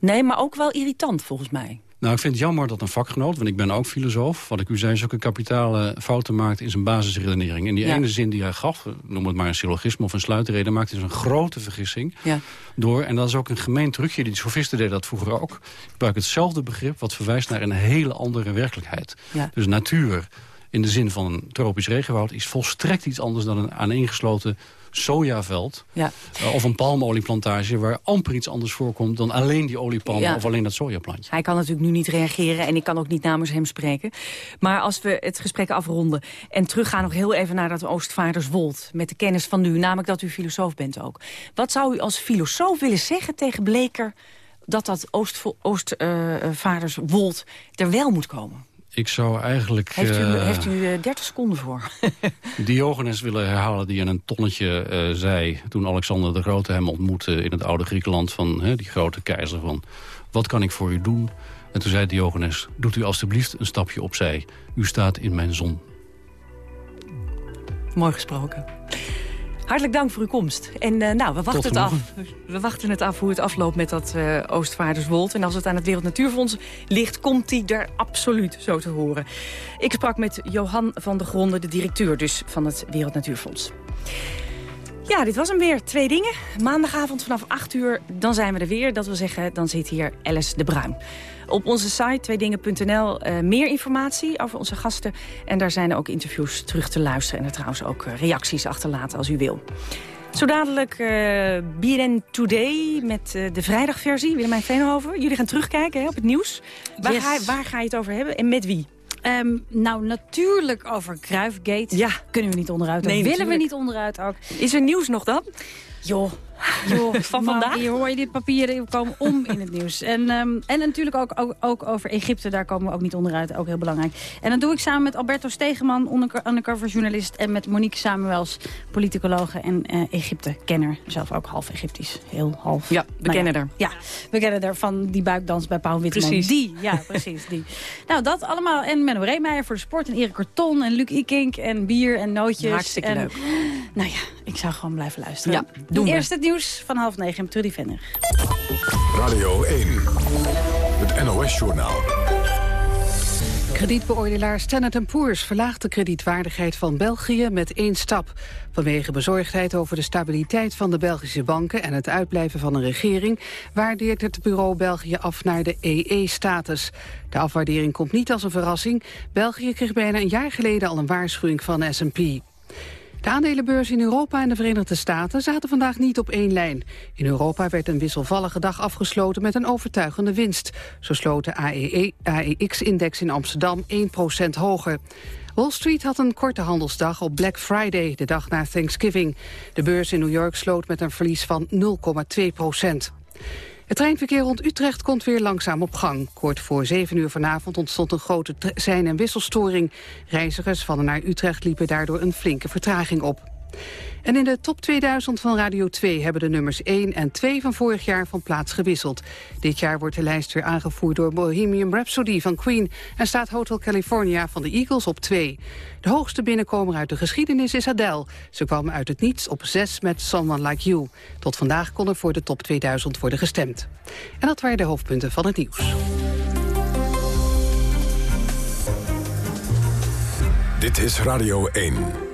Nee, maar ook wel irritant volgens mij. Nou, ik vind het jammer dat een vakgenoot, want ik ben ook filosoof... wat ik u zei, zulke kapitale fouten maakt in zijn basisredenering. En die Ja. ene zin die hij gaf, noem het maar een syllogisme of een sluitreden... maakt dus een grote vergissing Ja. door. En dat is ook een gemeen trucje, die sofisten deden dat vroeger ook. Gebruik hetzelfde begrip wat verwijst naar een hele andere werkelijkheid. Ja. Dus natuur in de zin van een tropisch regenwoud... is volstrekt iets anders dan een aaneengesloten sojaveld... Ja. Uh, of een palmolieplantage waar amper iets anders voorkomt... dan alleen die oliepalm Ja. of alleen dat sojaplantje. Hij kan natuurlijk nu niet reageren en ik kan ook niet namens hem spreken. Maar als we het gesprek afronden en teruggaan nog heel even naar dat Oostvaarderswold... met de kennis van u, namelijk dat u filosoof bent ook. Wat zou u als filosoof willen zeggen tegen Bleker... dat dat Oostvaarderswold er wel moet komen? Ik zou eigenlijk Heeft u, uh, heeft u eh, 30 seconden voor? *laughs* Diogenes willen herhalen die in een tonnetje uh, zei... toen Alexander de Grote hem ontmoette in het oude Griekenland... van hè, die grote keizer van, wat kan ik voor u doen? En toen zei Diogenes, doet u alstublieft een stapje opzij. U staat in mijn zon. Mooi gesproken. Hartelijk dank voor uw komst. En uh, nou, we wachten, het af. we wachten het af hoe het afloopt met dat uh, Oostvaarderswold. En als het aan het Wereld Natuurfonds ligt, komt die er absoluut zo te horen. Ik sprak met Johan van der Gronde, de directeur dus van het Wereld Natuurfonds. Ja, dit was hem weer. Twee dingen. Maandagavond vanaf 8 uur, dan zijn we er weer. Dat wil zeggen, dan zit hier Alice de Bruin. Op onze site tweedingen.nl uh, meer informatie over onze gasten. En daar zijn ook interviews terug te luisteren. En er trouwens ook uh, reacties achterlaten als u wil. Zo dadelijk uh, BNN Today met uh, de vrijdagversie. Willemijn Veenhoven. Jullie gaan terugkijken hè, op het nieuws. Waar, Yes. ga, waar ga je het over hebben en met wie? Ehm, nou, natuurlijk over Kruifgate. Ja. Kunnen we niet onderuit. Nee, willen we niet onderuit ook. Is er nieuws nog dan? Joh. Joh, *laughs* Van vandaag? Hier hoor je die papieren komen om in het nieuws. En, ehm, en natuurlijk ook, ook, ook over Egypte, daar komen we ook niet onderuit. Ook heel belangrijk. En dat doe ik samen met Alberto Stegeman, underco- undercover journalist... en met Monique Samuels, politicologe en eh Egypte-kenner. Zelf ook half Egyptisch. Heel half. Ja, we Nou kennen ja. haar. Ja, we kennen haar van die buikdans bij Paul Witteman. Precies. Die, ja, *laughs* precies. Die. Nou, dat allemaal. En Menno Reemeijer voor de sport. En Erik Corton en Luc Ikink en bier en nootjes. Hartstikke en, leuk. Nou ja, ik zou gewoon blijven luisteren. Ja, doen we. Eerst het nieuws van half negen met Trudy Venner. Radio 1. Het NOS-journaal. Kredietbeoordelaar Standard Poor's verlaagt de kredietwaardigheid van België met één stap. Vanwege bezorgdheid over de stabiliteit van de Belgische banken en het uitblijven van een regering, waardeert het bureau België af naar de EE-status. De afwaardering komt niet als een verrassing. België kreeg bijna een jaar geleden al een waarschuwing van S&P. De aandelenbeurs in Europa en de Verenigde Staten zaten vandaag niet op één lijn. In Europa werd een wisselvallige dag afgesloten met een overtuigende winst. Zo sloot de AEX-index in Amsterdam 1% hoger. Wall Street had een korte handelsdag op Black Friday, de dag na Thanksgiving. De beurs in New York sloot met een verlies van 0,2 procent. Het treinverkeer rond Utrecht komt weer langzaam op gang. Kort voor 7 uur vanavond ontstond een grote sein- en wisselstoring. Reizigers van en naar Utrecht liepen daardoor een flinke vertraging op. En in de top 2000 van Radio 2 hebben de nummers 1 en 2 van vorig jaar van plaats gewisseld. Dit jaar wordt de lijst weer aangevoerd door Bohemian Rhapsody van Queen... en staat Hotel California van de Eagles op 2. De hoogste binnenkomer uit de geschiedenis is Adele. Ze kwam uit het niets op 6 met Someone Like You. Tot vandaag kon er voor de top 2000 worden gestemd. En dat waren de hoofdpunten van het nieuws. Dit is Radio 1.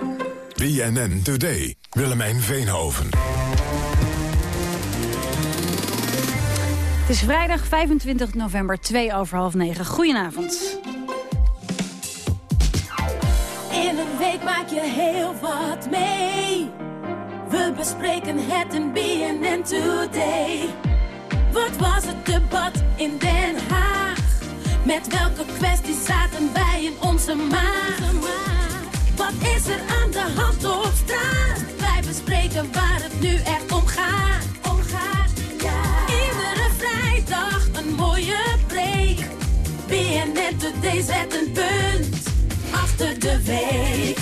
BNN Today. Willemijn Veenhoven. Het is vrijdag 25 november, 2 over half 9. Goedenavond. In een week maak je heel wat mee. We bespreken het in BNN Today. Wat was het debat in Den Haag? Met welke kwesties zaten wij in onze maag? Wat is er aan de hand op straat? Wij bespreken waar het nu echt om gaat. Om gaat ja. Iedere vrijdag een mooie break. BNN Today zet een punt achter de week.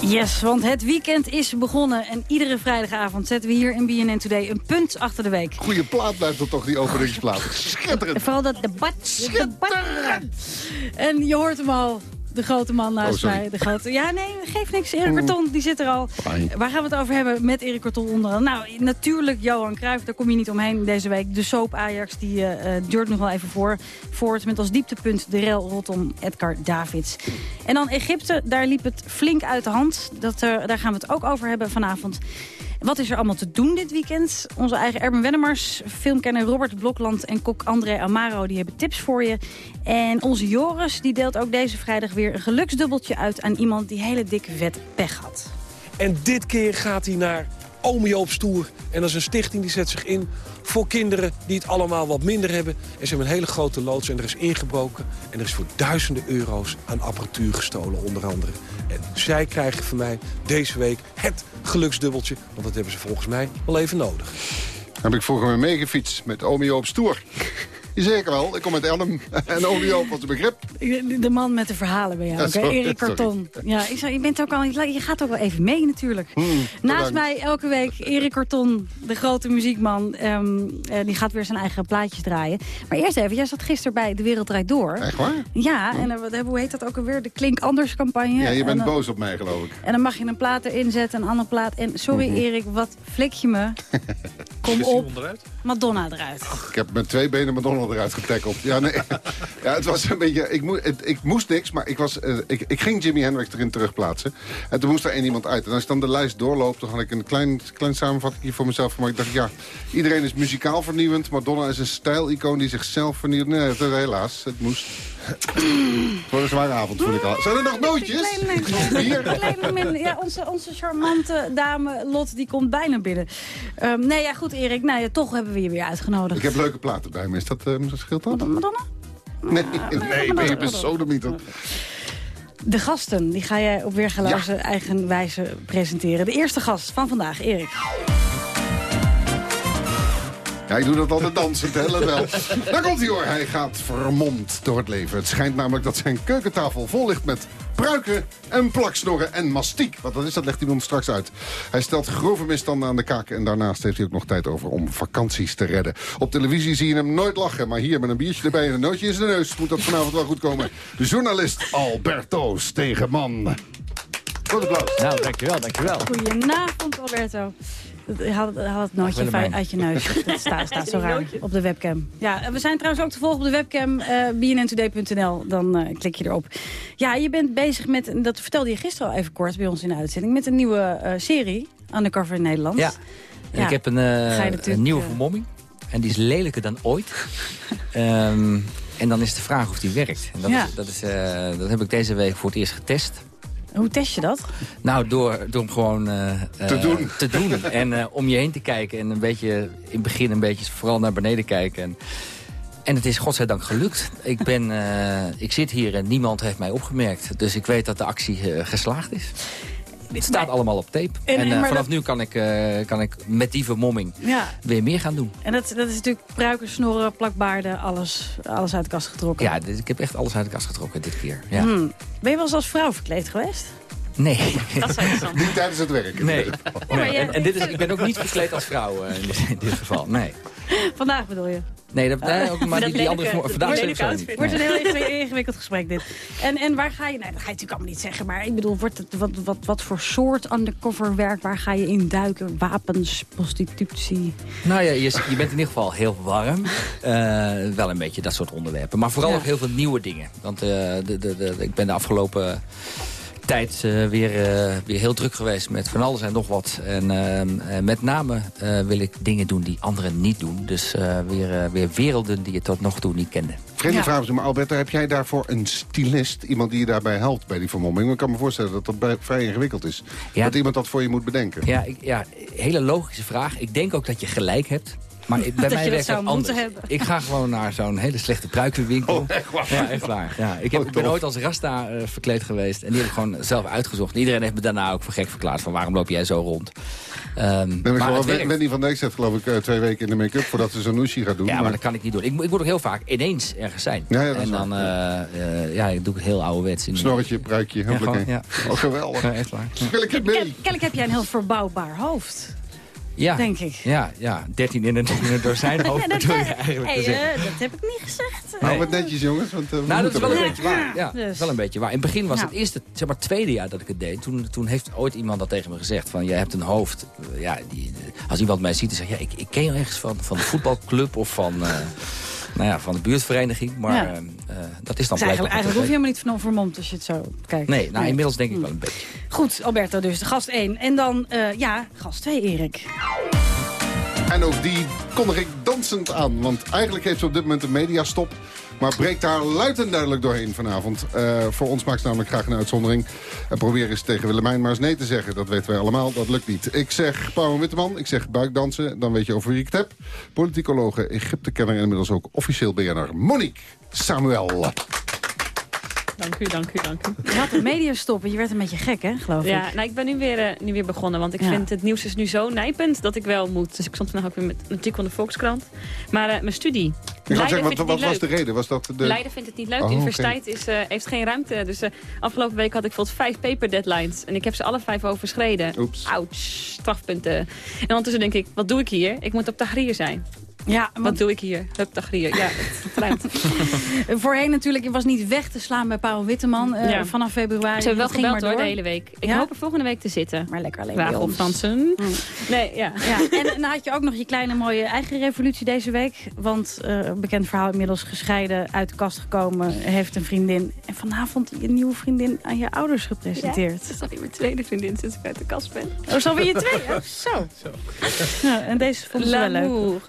Yes, want het weekend is begonnen. En iedere vrijdagavond zetten we hier in BNN Today een punt achter de week. Goeie plaat blijft dat toch, die openingsplaat. Schitterend. Vooral dat debat. debat. En je hoort hem al. De grote man naast Oh, mij. De grote, ja, nee, geeft niks. Erik Korton, die zit er al. Waar gaan we het over hebben met Erik Korton onder andere? Nou, natuurlijk Johan Cruijff, daar kom je niet omheen deze week. De soap Ajax, die eh, eh, duurt nog wel even voor. Voort met als dieptepunt de rel Rotterdam Edgar Davids. En dan Egypte, daar liep het flink uit de hand. Dat, eh, daar gaan we het ook over hebben vanavond. Wat is er allemaal te doen dit weekend? Onze eigen Erben Wennemars, filmkenner Robert Blokland en kok André Amaro... die hebben tips voor je. En onze Joris die deelt ook deze vrijdag weer een geluksdubbeltje uit... aan iemand die hele dikke vet pech had. En dit keer gaat hij naar Ome Joop Stoer. En dat is een stichting die zet zich in voor kinderen die het allemaal wat minder hebben. En ze hebben een hele grote loods en er is ingebroken. En er is voor duizenden euro's aan apparatuur gestolen onder andere. En zij krijgen van mij deze week het geluksdubbeltje. Want dat hebben ze volgens mij wel even nodig. Heb ik vroeger mee meegefietst met Omi op Stoer. Zeker wel, ik kom uit Elm. *laughs* En Omi op was een begrip. De, man met de verhalen bij jou, Ja, sorry, Erik. Karton. Ja, ik zou, je, bent ook al, je gaat ook wel even mee natuurlijk. Hmm, Naast bedankt. mij elke week Erik Karton, de grote muziekman. Ehm, eh, die gaat weer zijn eigen plaatjes draaien. Maar eerst even, jij zat gisteren bij De Wereld Draait Door. Echt waar? Ja, en eh, wat- hoe heet dat ook alweer? De Klink Anders campagne. Ja, je En bent dan- boos op mij, geloof ik. En dan mag je een plaat erin zetten, een andere plaat. En sorry Mhm. Erik, wat flik je me? *laughs* Kom op. Madonna eruit. Ik heb met twee benen Madonna eruit getackeld. Ja, nee. ja, het was een beetje... Ik, moe, het- ik moest niks, maar ik, was, eh, ik, ik ging Jimi Hendrix erin terugplaatsen. En toen moest er één iemand uit. En als ik dan de lijst doorloop, dan had ik een klein, klein samenvatting voor mezelf gemaakt. Ik dacht, ja, iedereen is muzikaal vernieuwend. Madonna is een stijlicoon die zichzelf vernieuwt. Nee, helaas, het moest. Wordt een zware avond, voel ik al. Zijn er nog nootjes? Nee, nee, nee. Min- ja, onze, onze charmante dame Lot, die komt bijna binnen. Ehm, nee, ja, goed Erik. Nou, ja, toch hebben we je weer uitgenodigd. Ik heb leuke platen bij me. Is dat, uh, scheelt dat? Madonna? Nee, nee, ben je besodemieter. De gasten, die ga jij op weergeloze eigen wijze presenteren. De eerste gast van vandaag, Erik. Ja, ik doe dat altijd dansend, hè, wel. Daar komt hij hoor, hij gaat vermomd door het leven. Het schijnt namelijk dat zijn keukentafel vol ligt met pruiken en plaksnorren en mastiek. Wat dat is, dat legt hij ons straks uit. Hij stelt grove misstanden aan de kaak en daarnaast heeft hij ook nog tijd over om vakanties te redden. Op televisie zie je hem nooit lachen, maar hier met een biertje erbij en een nootje in zijn neus moet dat vanavond wel goed komen. De journalist Alberto Stegeman. Goed applaus. Nou, dankjewel, dankjewel. Goedenavond, Alberto. Haal, haal het nootje uit je neus. *laughs* Dat staat, staat zo raar op de webcam. Ja, we zijn trouwens ook te volgen op de webcam uh, bnntoday.nl. Dan uh, klik je erop. Ja, je bent bezig met, en dat vertelde je gisteren al even kort bij ons in de uitzending... met een nieuwe uh, serie, Undercover in Nederland. Ja, ik heb een, uh, een nieuwe eh, vermomming. En die is lelijker dan ooit. *laughs* Ehm, en dan is de vraag of die werkt. En dat, Ja. is, dat, is, eh, dat heb ik deze week voor het eerst getest. Hoe test je dat? Nou, door, door hem gewoon eh, Te eh, doen. te doen. *laughs* en eh, om je heen te kijken. En een beetje, in het begin een beetje vooral naar beneden kijken. En, en het is godzijdank gelukt. Ik, ben, eh, ik zit hier en niemand heeft mij opgemerkt. Dus ik weet dat de actie eh, geslaagd is. Het staat allemaal op tape. En- En, en eh, vanaf dat- nu kan ik, eh, kan ik met die vermomming Ja. weer meer gaan doen. En dat, dat is natuurlijk pruiken, snorren, plakbaarden, alles, alles uit de kast getrokken. Ja, dit- ik heb echt alles uit de kast getrokken dit keer. Ja. Hmm. Ben je wel eens als vrouw verkleed geweest? Nee. Dat is interessant. Niet tijdens het werk. Nee. En, en dit is, ik ben ook niet verkleed als vrouw eh, in, dit, in dit geval. Nee. *laughs* Vandaag bedoel je? Nee, dat, nee, ook, maar die, die andere vandaag niet. Het wordt een heel ingewi- ingewikkeld gesprek dit. En, en waar ga je... Nou, dat ga je natuurlijk allemaal niet zeggen. Maar ik bedoel, wordt het, wat, wat, wat voor soort undercover werk? Waar ga je in duiken? Wapens, prostitutie? Nou ja, je, je bent in ieder geval heel warm. Eh, wel een beetje dat soort onderwerpen. Maar vooral Ja. ook heel veel nieuwe dingen. Want eh, de, de, de, ik ben de afgelopen tijd eh, weer, eh, weer heel druk geweest met van alles en nog wat. En ehm, eh, met name eh, wil ik dingen doen die anderen niet doen. Dus eh, weer, weer werelden die je tot nog toe niet kende. Vreemde Ja. vraag is, maar Alberto, heb jij daarvoor een stylist? Iemand die je daarbij helpt bij die vermomming? Ik kan me voorstellen dat dat bij- vrij ingewikkeld is. Ja. Dat iemand dat voor je moet bedenken. Ja, ik, ja, hele logische vraag. Ik denk ook dat je gelijk hebt. Maar *laughs* ik- bij Dat je mij dat werkt zou het anders. Ik ga gewoon naar zo'n hele slechte pruikenwinkel. *laughs* Oh, echt waar? Ja, echt waar. Ja, ik, heb, Oh, ik ben ooit als Rasta eh, verkleed geweest. En die heb ik gewoon zelf uitgezocht. En iedereen heeft me daarna ook voor gek verklaard. Van waarom loop jij zo rond? Ehm, Nee, maar maar gewoon. Wendy van Dijk zit geloof ik eh, twee weken in de make-up voordat ze zo'n gaat doen. Ja, maar dat kan ik niet doen. Ik, moet- ik moet ook heel vaak ineens ergens zijn. Ja, ja, dat en is dan waar. eh, eh, ja, ik doe het heel ouderwets. In Snorretje, pruikje, Ja, gewoon, ja. Oh, geweldig. Ja, echt waar. Ja. Wil ik het mee? Ken- Kennelijk heb jij een heel verbouwbaar hoofd. Ja, Denk ik. Ja, ja, 13 in een, in een dozijn *laughs* hoofd dat, bedoel je eigenlijk hey, te zeggen. eh, dat heb ik niet gezegd. Nou, wat netjes jongens. Want, eh, Nou, dat is wel een beetje waar. Ja, Dus. dat is wel een beetje waar. In het begin was het eerste, zeg maar, tweede jaar dat ik het deed. Toen, toen heeft ooit iemand dat tegen me gezegd. Van, jij hebt een hoofd. Eh, Ja, die, als iemand mij ziet, dan zeg je, ja, ik, ik ken je ergens van, van de voetbalclub of van, eh, nou ja, van de buurtvereniging. Maar Ja. eh, dat is dan Dus eigenlijk, eigenlijk hoef je helemaal niet van vermomd als je het zo kijkt. Nee, nou, inmiddels denk ik wel een beetje. Goed, Alberto dus, de gast 1. En dan, eh, ja, gast 2, Erik. En ook die kondig ik dansend aan. Want eigenlijk heeft ze op dit moment een mediastop. Maar breekt daar luid en duidelijk doorheen vanavond. Eh, voor ons maakt ze namelijk graag een uitzondering. En probeer eens tegen Willemijn maar eens nee te zeggen. Dat weten wij allemaal, dat lukt niet. Ik zeg Pauw Witteman, ik zeg buikdansen. Dan weet je over wie ik het heb. Politicologe, Egypte-kenner en inmiddels ook officieel BNR. Monique Samuel. Dank u, dank u, dank u. Je had een mediastop en je werd een beetje gek, hè, geloof Ja, ik. nou, ik ben nu weer, eh, nu weer begonnen, want ik Ja. vind het nieuws is nu zo nijpend dat ik wel moet. Dus ik stond vandaag ook weer met een artikel in de Volkskrant. Maar eh, mijn studie. Ik Leiden zeggen, wat, was de reden? Was dat de... Leiden vindt het niet leuk. Oh, de universiteit is, eh, heeft geen ruimte. Dus eh, afgelopen week had ik bijvoorbeeld vijf paper deadlines. En ik heb ze alle vijf overschreden. Oeps. Ouch, strafpunten. En ondertussen denk ik, wat doe ik hier? Ik moet op Tahrir zijn. Ja, Wat doe ik hier? Hup, dag hier. Ja, het. *laughs* Voorheen natuurlijk, het was niet weg te slaan bij Paul Witteman eh, Ja. vanaf februari. Ze hebben wel Dat ging gebeld maar hoor, door. de hele week. Ik Ja? hoop er volgende week te zitten. Maar lekker alleen bij Wagel ons. Fransen. Nee, ja. Ja, en dan had je ook nog je kleine mooie eigen revolutie deze week. Want een bekend verhaal inmiddels gescheiden, uit de kast gekomen, heeft een vriendin. En vanavond je nieuwe vriendin aan je ouders gepresenteerd. Het is alweer mijn tweede vriendin sinds ik uit de kast ben. Oh, zo weer je twee? Oh, *laughs* zo. Ja, en deze vonden ze wel leuk.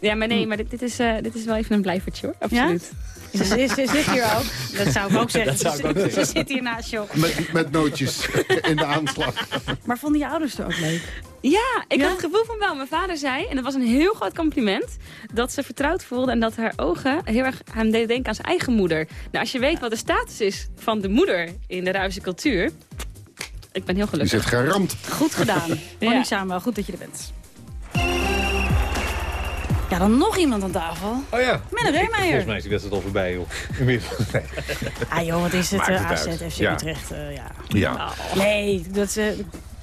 Ja, maar nee, maar dit, dit, is, eh, dit is wel even een blijvertje hoor. Absoluut. Ze, ze, ze zit hier ook. Dat zou ik ook *laughs* zeggen. Dat zou ik ook Ze- zeggen. Ze zit hier naast je. Met, met nootjes in de aanslag. Maar vonden je ouders er ook leuk? Ja, ik had het gevoel van wel. Mijn vader zei, en dat was een heel groot compliment... dat ze vertrouwd voelde en dat haar ogen heel erg hem deden denken aan zijn eigen moeder. Nou, als je weet wat de status is van de moeder in de Ruische cultuur... Ik ben heel gelukkig. zit geramd. Goed gedaan. *laughs* Monique Samuel, goed dat je er bent. Ja, dan nog iemand aan tafel. Oh ja. Een Reemeijer. Volgens mij is die wedstrijd al voorbij, joh. Inmiddels. Nee. *laughs* Ah joh, wat is het? Maakt eh, het AZ. FC Ja. Utrecht, eh, ja. Ja. Nee, dat is, eh,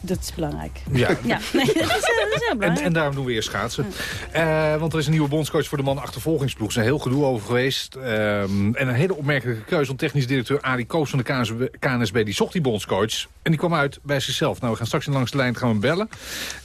dat is belangrijk. Ja. Ja, *laughs* nee, dat is, eh, dat is heel En, belangrijk. en daarom doen we eerst schaatsen. Eh, want er is een nieuwe bondscoach voor de man achtervolgingsploeg. Er is een heel gedoe over geweest. Ehm, en een hele opmerkelijke keuze. Want technisch directeur Arie Koos van de KNSB, KNSB die zocht die bondscoach. En die kwam uit bij zichzelf. Nou, we gaan straks langs de lijn gaan we bellen.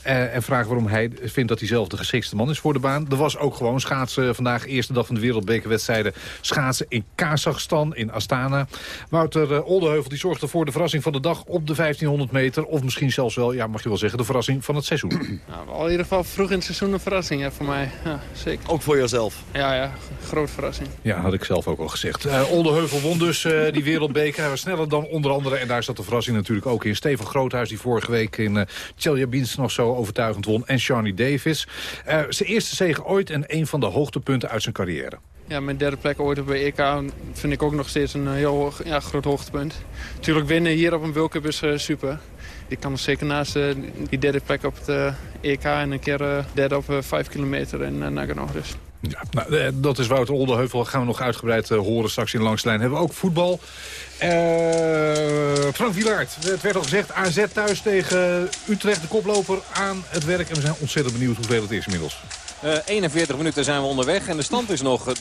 Eh, en vragen waarom hij vindt dat hij zelf de geschikste man is voor de baan. Er was ook gewoon schaatsen vandaag. Eerste dag van de wereldbekerwedstrijden. Schaatsen in Kazachstan, in Astana. Wouter eh, Oldeheuvel die zorgde voor de verrassing van de dag op de 1500 meter. Of misschien zelfs wel, ja, mag je wel zeggen, de verrassing van het seizoen. *clears throat* Nou, wel in ieder geval vroeg in het seizoen een verrassing hè, voor mij. Ja, zeker. Ook voor jezelf? Ja, ja, grote verrassing. Ja, had ik zelf ook al gezegd. Eh Oldeheuvel won dus eh, die wereldbeker. Hij was sneller dan onder andere. En daar zat de verrassing natuurlijk ook in. Steven Groothuis die vorige week in uh, Chelyabinsk nog zo overtuigend won. En Shawnee Davis. Eh, zijn eerste zege ooit en een van de hoogtepunten uit zijn carrière. Ja, mijn derde plek ooit op de EK vind ik ook nog steeds een eh, heel hoog, ja, groot hoogtepunt. Natuurlijk winnen hier op een World Cup is eh, super. Ik kan er zeker naast eh, die derde plek op het eh, EK en een keer eh, derde op vijf kilometer in Nagano. Dus. Ja, nou, dat is Wouter Oldeheuvel. gaan we nog uitgebreid horen straks in Langslijn. Hebben we ook voetbal. Frank Wielaert, het werd al gezegd. AZ thuis tegen Utrecht, de koploper aan het werk. En we zijn ontzettend benieuwd hoeveel het is inmiddels. Uh, 41 minuten zijn we onderweg en de stand is nog 0-0.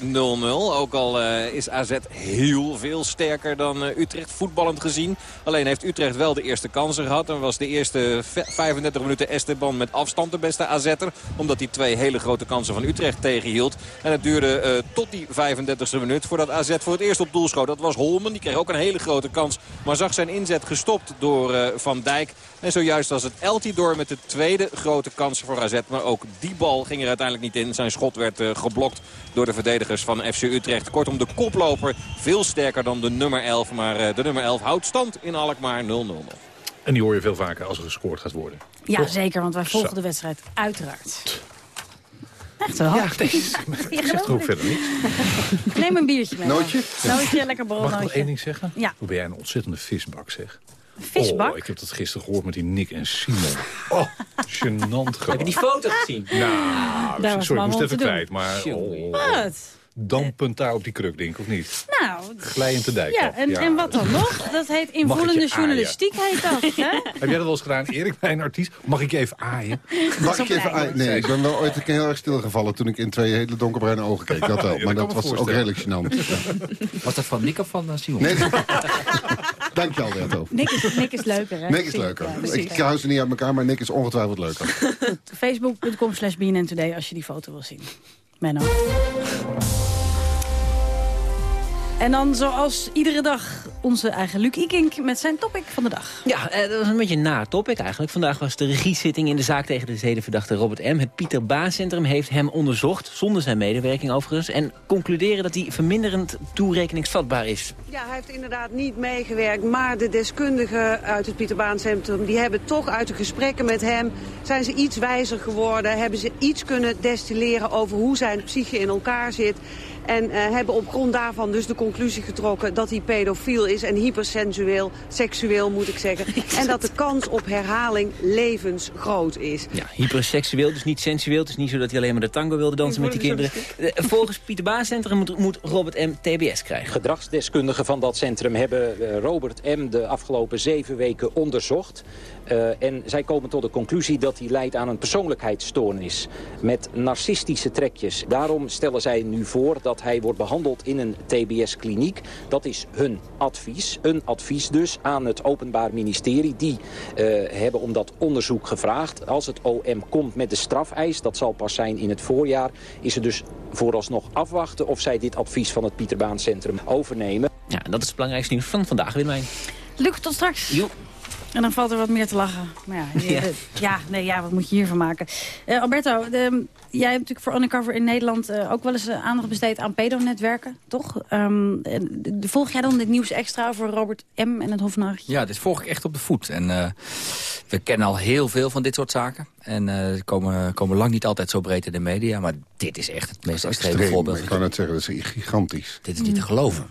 Ook al uh, is AZ heel veel sterker dan uh, Utrecht voetballend gezien. Alleen heeft Utrecht wel de eerste kansen gehad. En was de eerste 35 minuten Esteban met afstand de beste AZ'er. Omdat hij twee hele grote kansen van Utrecht tegenhield. En het duurde tot die 35e minuut voordat AZ voor het eerst op doel schoot. Dat was Holmen. Die kreeg ook een hele grote kans. Maar zag zijn inzet gestopt door Van Dijk. En zojuist was het Eltidoor met de tweede grote kans voor AZ. Maar ook die bal ging er uiteindelijk niet in. Zijn schot werd uh, geblokt door de verdedigers van FC Utrecht. Kortom, de koploper veel sterker dan de nummer 11. Maar uh, de nummer 11 houdt stand in Alkmaar 0-0. En die hoor je veel vaker als er gescoord gaat worden. Ja, Toch? zeker, want wij volgen Zo. de wedstrijd uiteraard. Echt wel? Ja, nee, *laughs* ik zeg er ook verder niet. Neem een biertje mee. Nootje? Nootje, lekker Mag ik nog borrelnootje. één ding zeggen? Ja. Hoe ben jij een ontzettende visbak, zeg. Visbak? Oh, ik heb dat gisteren gehoord met die Nick en Simon. Oh, gênant gewoon. Heb je die foto gezien? Nou, Daar sorry, ik moest even te doen. kwijt. Maar oh, Wat? dampend daar op die kruk, denk ik, of niet? Nou, Glijend de dijk ja, en, en wat dan nog? Dat heet invoelende je aaien? journalistiek, heet dat. *laughs* Hè? Heb jij dat wel eens gedaan, Erik, bij een artiest? Mag ik je even aaien? Mag ik even... uit- Nee, ik ben wel ooit een keer heel erg stilgevallen toen ik in twee hele donkerbruine ogen keek. Dat *laughs* wel, Ja, maar dat was ook redelijk gênant. Was dat van Nick of van uh, Simon? Nee, *laughs* dank je Alberto. *laughs* Nick is, Nick is leuker, hè? Nick is leuker. Ja, ik hou ze niet uit elkaar, maar Nick is ongetwijfeld leuker. *laughs* Facebook.com slash BNN Today als je die foto wil zien. Menno. En dan zoals iedere dag onze eigen Luc Ikink met zijn topic van de dag. Ja, eh, dat was een beetje een naar topic eigenlijk. Vandaag was de regiezitting in de zaak tegen de zedenverdachte Robert M. Het Pieter Baan Centrum heeft hem onderzocht, zonder zijn medewerking overigens... en concluderen dat hij verminderend toerekeningsvatbaar is. Ja, hij heeft inderdaad niet meegewerkt, maar de deskundigen uit het Pieterbaancentrum... die hebben toch uit de gesprekken met hem, zijn ze iets wijzer geworden... hebben ze iets kunnen destilleren over hoe zijn psyche in elkaar zit... En uh, hebben op grond daarvan dus de conclusie getrokken dat hij pedofiel is en hypersensueel, seksueel moet ik zeggen. *laughs* en dat de kans op herhaling levensgroot is. Ja, hyperseksueel, dus niet sensueel. Het is niet zo dat hij alleen maar de tango wilde dansen met die kinderen. Uh, volgens Pieter Baan Centrum moet, moet, Robert M. TBS krijgen. Gedragsdeskundigen van dat centrum hebben uh, Robert M. de afgelopen zeven weken onderzocht. Uh, en zij komen tot de conclusie dat hij leidt aan een persoonlijkheidsstoornis met narcistische trekjes. Daarom stellen zij nu voor dat hij wordt behandeld in een TBS-kliniek. Dat is hun advies. Een advies dus aan het Openbaar Ministerie. Die uh, hebben om dat onderzoek gevraagd. Als het OM komt met de strafeis, dat zal pas zijn in het voorjaar... is er dus vooralsnog afwachten of zij dit advies van het Pieterbaan Centrum overnemen. Ja, dat is het belangrijkste nieuws van vandaag, Wilmijn. Luc, tot straks. Jo. En dan valt er wat meer te lachen. Maar ja, je, ja. ja. nee, ja, wat moet je hiervan maken? Uh, Alberto, de, jij hebt natuurlijk voor Undercover in Nederland... Uh, ook wel eens aandacht besteed aan pedonetwerken, toch? Um, de, volg jij dan dit nieuws extra over Robert M. en het Hofnachtje? Ja, dit volg ik echt op de voet. En uh, we kennen al heel veel van dit soort zaken. En ze komen, komen lang niet altijd zo breed in de media. Maar dit is echt het meest extreme voorbeeld. Ik kan het zeggen, dat is gigantisch. Dit is niet te geloven.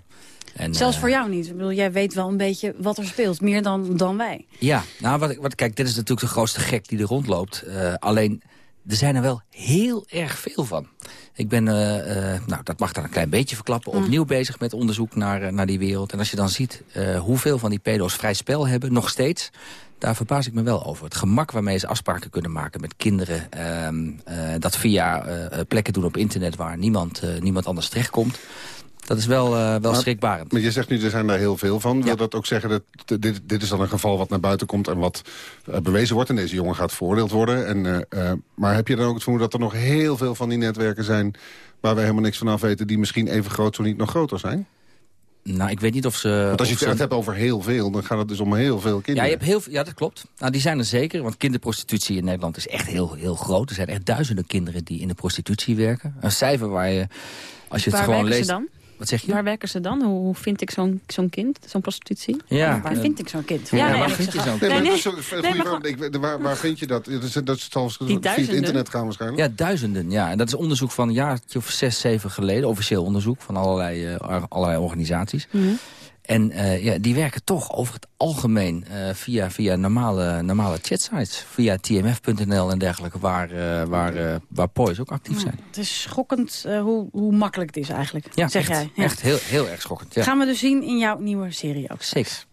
En, Zelfs voor jou niet. Ik bedoel, jij weet wel een beetje wat er speelt. Meer dan, dan wij. Ja, nou, wat, wat, kijk, dit is natuurlijk de grootste gek die er rondloopt. Uh, alleen, er zijn er wel heel erg veel van. Ik ben, uh, uh, nou, dat mag dan een klein beetje verklappen, mm. opnieuw bezig met onderzoek naar, naar die wereld. En als je dan ziet hoeveel van die pedo's vrij spel hebben, nog steeds... Daar verbaas ik me wel over. Het gemak waarmee ze afspraken kunnen maken met kinderen. Uh, dat via plekken doen op internet waar niemand, niemand anders terechtkomt. Dat is wel, uh, wel maar, schrikbarend. Maar je zegt nu, er zijn daar heel veel van. Ja. Wil dat ook zeggen dat dit, dit is dan een geval wat naar buiten komt... en wat uh, bewezen wordt en deze jongen gaat veroordeeld worden? En, uh, maar heb je dan ook het vermoeden dat er nog heel veel van die netwerken zijn... waar we helemaal niks van af weten... die misschien even groot, zo niet nog groter zijn? Nou, ik weet niet of ze... Want als je het ze... hebt over heel veel, dan gaat het dus om heel veel kinderen. Ja, je hebt heel, ja dat klopt. Nou, die zijn er zeker, want kinderprostitutie in Nederland is echt heel, heel groot. Er zijn echt duizenden kinderen die in de prostitutie werken. Een cijfer waar je, als je waar het gewoon leest... dan? Wat zeg je? Waar werken ze dan? Hoe vind ik zo'n zo'n kind, zo'n prostitutie? Ja. Waar vind ik zo'n kind? Ja, ja nee, waar vind je zo'n kind? Nee, nee, nee, nee, nee, maar... ik, waar, waar vind je dat? Dat, is, dat via het internet gaan waarschijnlijk. Ja, duizenden. Ja. En dat is onderzoek van een jaartje of zes, zeven geleden. Officieel onderzoek van allerlei, uh, allerlei organisaties. Mm -hmm. En uh, ja, die werken toch over het algemeen uh, via, via normale, normale chatsites. Via tmf.nl en dergelijke, waar, uh, waar, uh, waar ook actief zijn. Ja, het is schokkend hoe, hoe makkelijk het is eigenlijk, ja, zeg echt, jij. Ja. Echt heel, heel erg schokkend. Ja. Gaan we dus zien in jouw nieuwe serie ook. Zeker.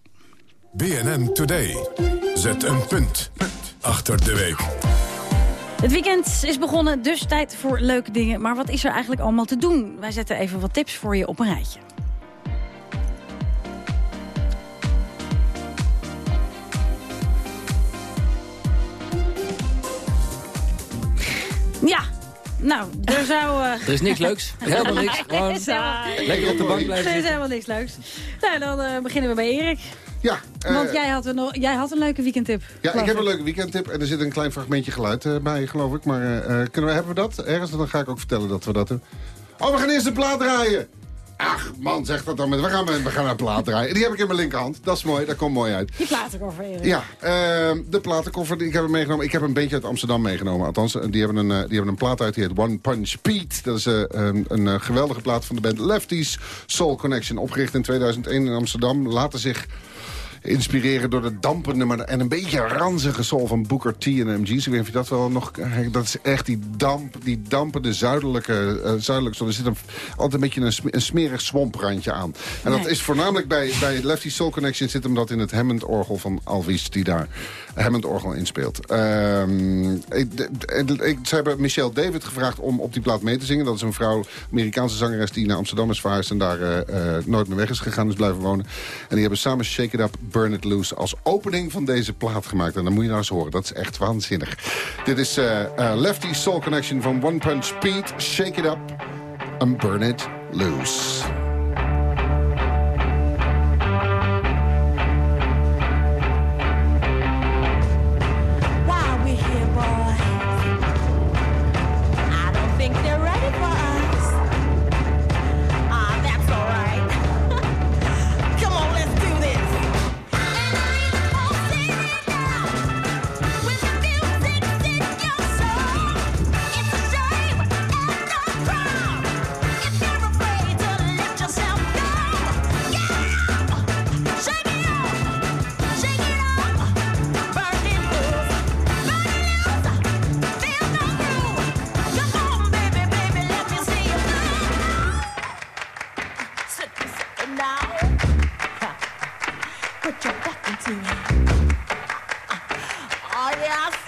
BNN Today. Zet een punt achter de week. Het weekend is begonnen, dus tijd voor leuke dingen. Maar wat is er eigenlijk allemaal te doen? Wij zetten even wat tips voor je op een rijtje. Ja, nou, er zou... Uh... *laughs* Er is niks leuks. *laughs* Helemaal niks. Gewoon lekker op de bank blijven Er is helemaal niks leuks. Nou, dan uh, beginnen we bij Erik. Ja. Uh, Want jij had, een, jij had een leuke weekendtip. Ja, ik heb een leuke weekendtip. En er zit een klein fragmentje geluid uh, bij, geloof ik. Maar uh, kunnen we, hebben we dat ergens? Dan ga ik ook vertellen dat we dat doen. Oh, we gaan eerst een plaat draaien. Ach, man, zeg dat dan met... We gaan, we gaan een plaat draaien. Die heb ik in mijn linkerhand. Dat is mooi, dat komt mooi uit. Die platenkoffer, Erik. Ja, uh, de platenkoffer, die ik heb meegenomen. Ik heb een beetje uit Amsterdam meegenomen. Althans, die hebben een, uh, die hebben een plaat uit, die heet One Punch Pete. Dat is uh, een, een geweldige plaat van de band Lefties Soul Connection. Opgericht in 2001 in Amsterdam. Laten zich inspireren door de dampende maar en een beetje ranzige soul van Booker T en MG's. Ik weet of je dat wel nog... Dat is echt die damp, die dampende zuidelijke, uh, zuidelijke soul. Er zit een, altijd een beetje een, sm een smerig swamprandje aan. En nee. dat is voornamelijk bij, bij Lefty Soul Connection zit hem dat in het Hammond-orgel van Alvis, die daar Hammond-orgel inspeelt. Um, ik, ik, ze hebben Michelle David gevraagd om op die plaat mee te zingen. Dat is een vrouw, Amerikaanse zangeres die naar Amsterdam is verhuisd... en daar uh, uh, nooit meer weg is gegaan, is blijven wonen. En die hebben samen Shake It Up, Burn It Loose als opening van deze plaat gemaakt. En dan moet je nou eens horen, dat is echt waanzinnig. Dit is uh, Lefty Soul Connection van One Punch Pete. Shake It Up and Burn It Loose. now. *laughs* Put your back into it. Uh, oh, yes.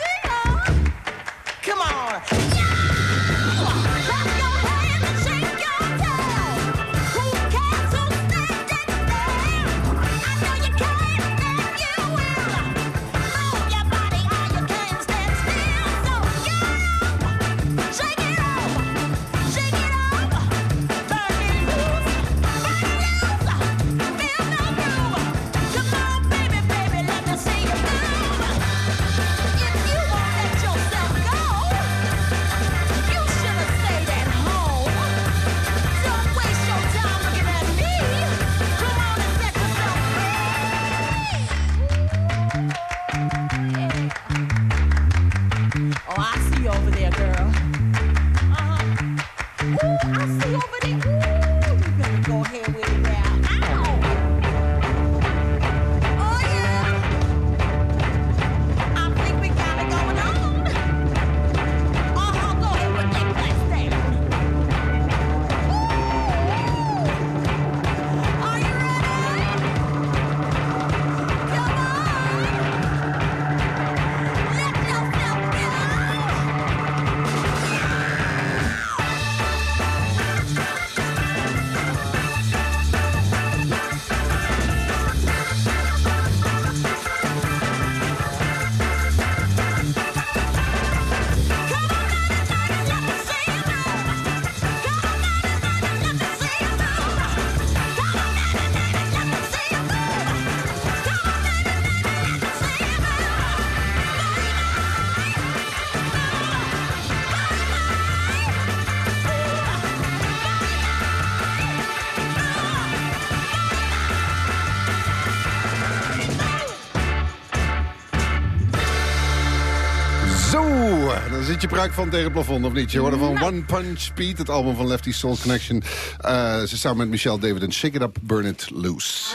Je pruik van tegen het plafond, of niet? Je hoorde van One Punch Beat, het album van Lefty Soul Connection. Eh, ze samen met Michelle David en Shake It Up, Burn It Loose.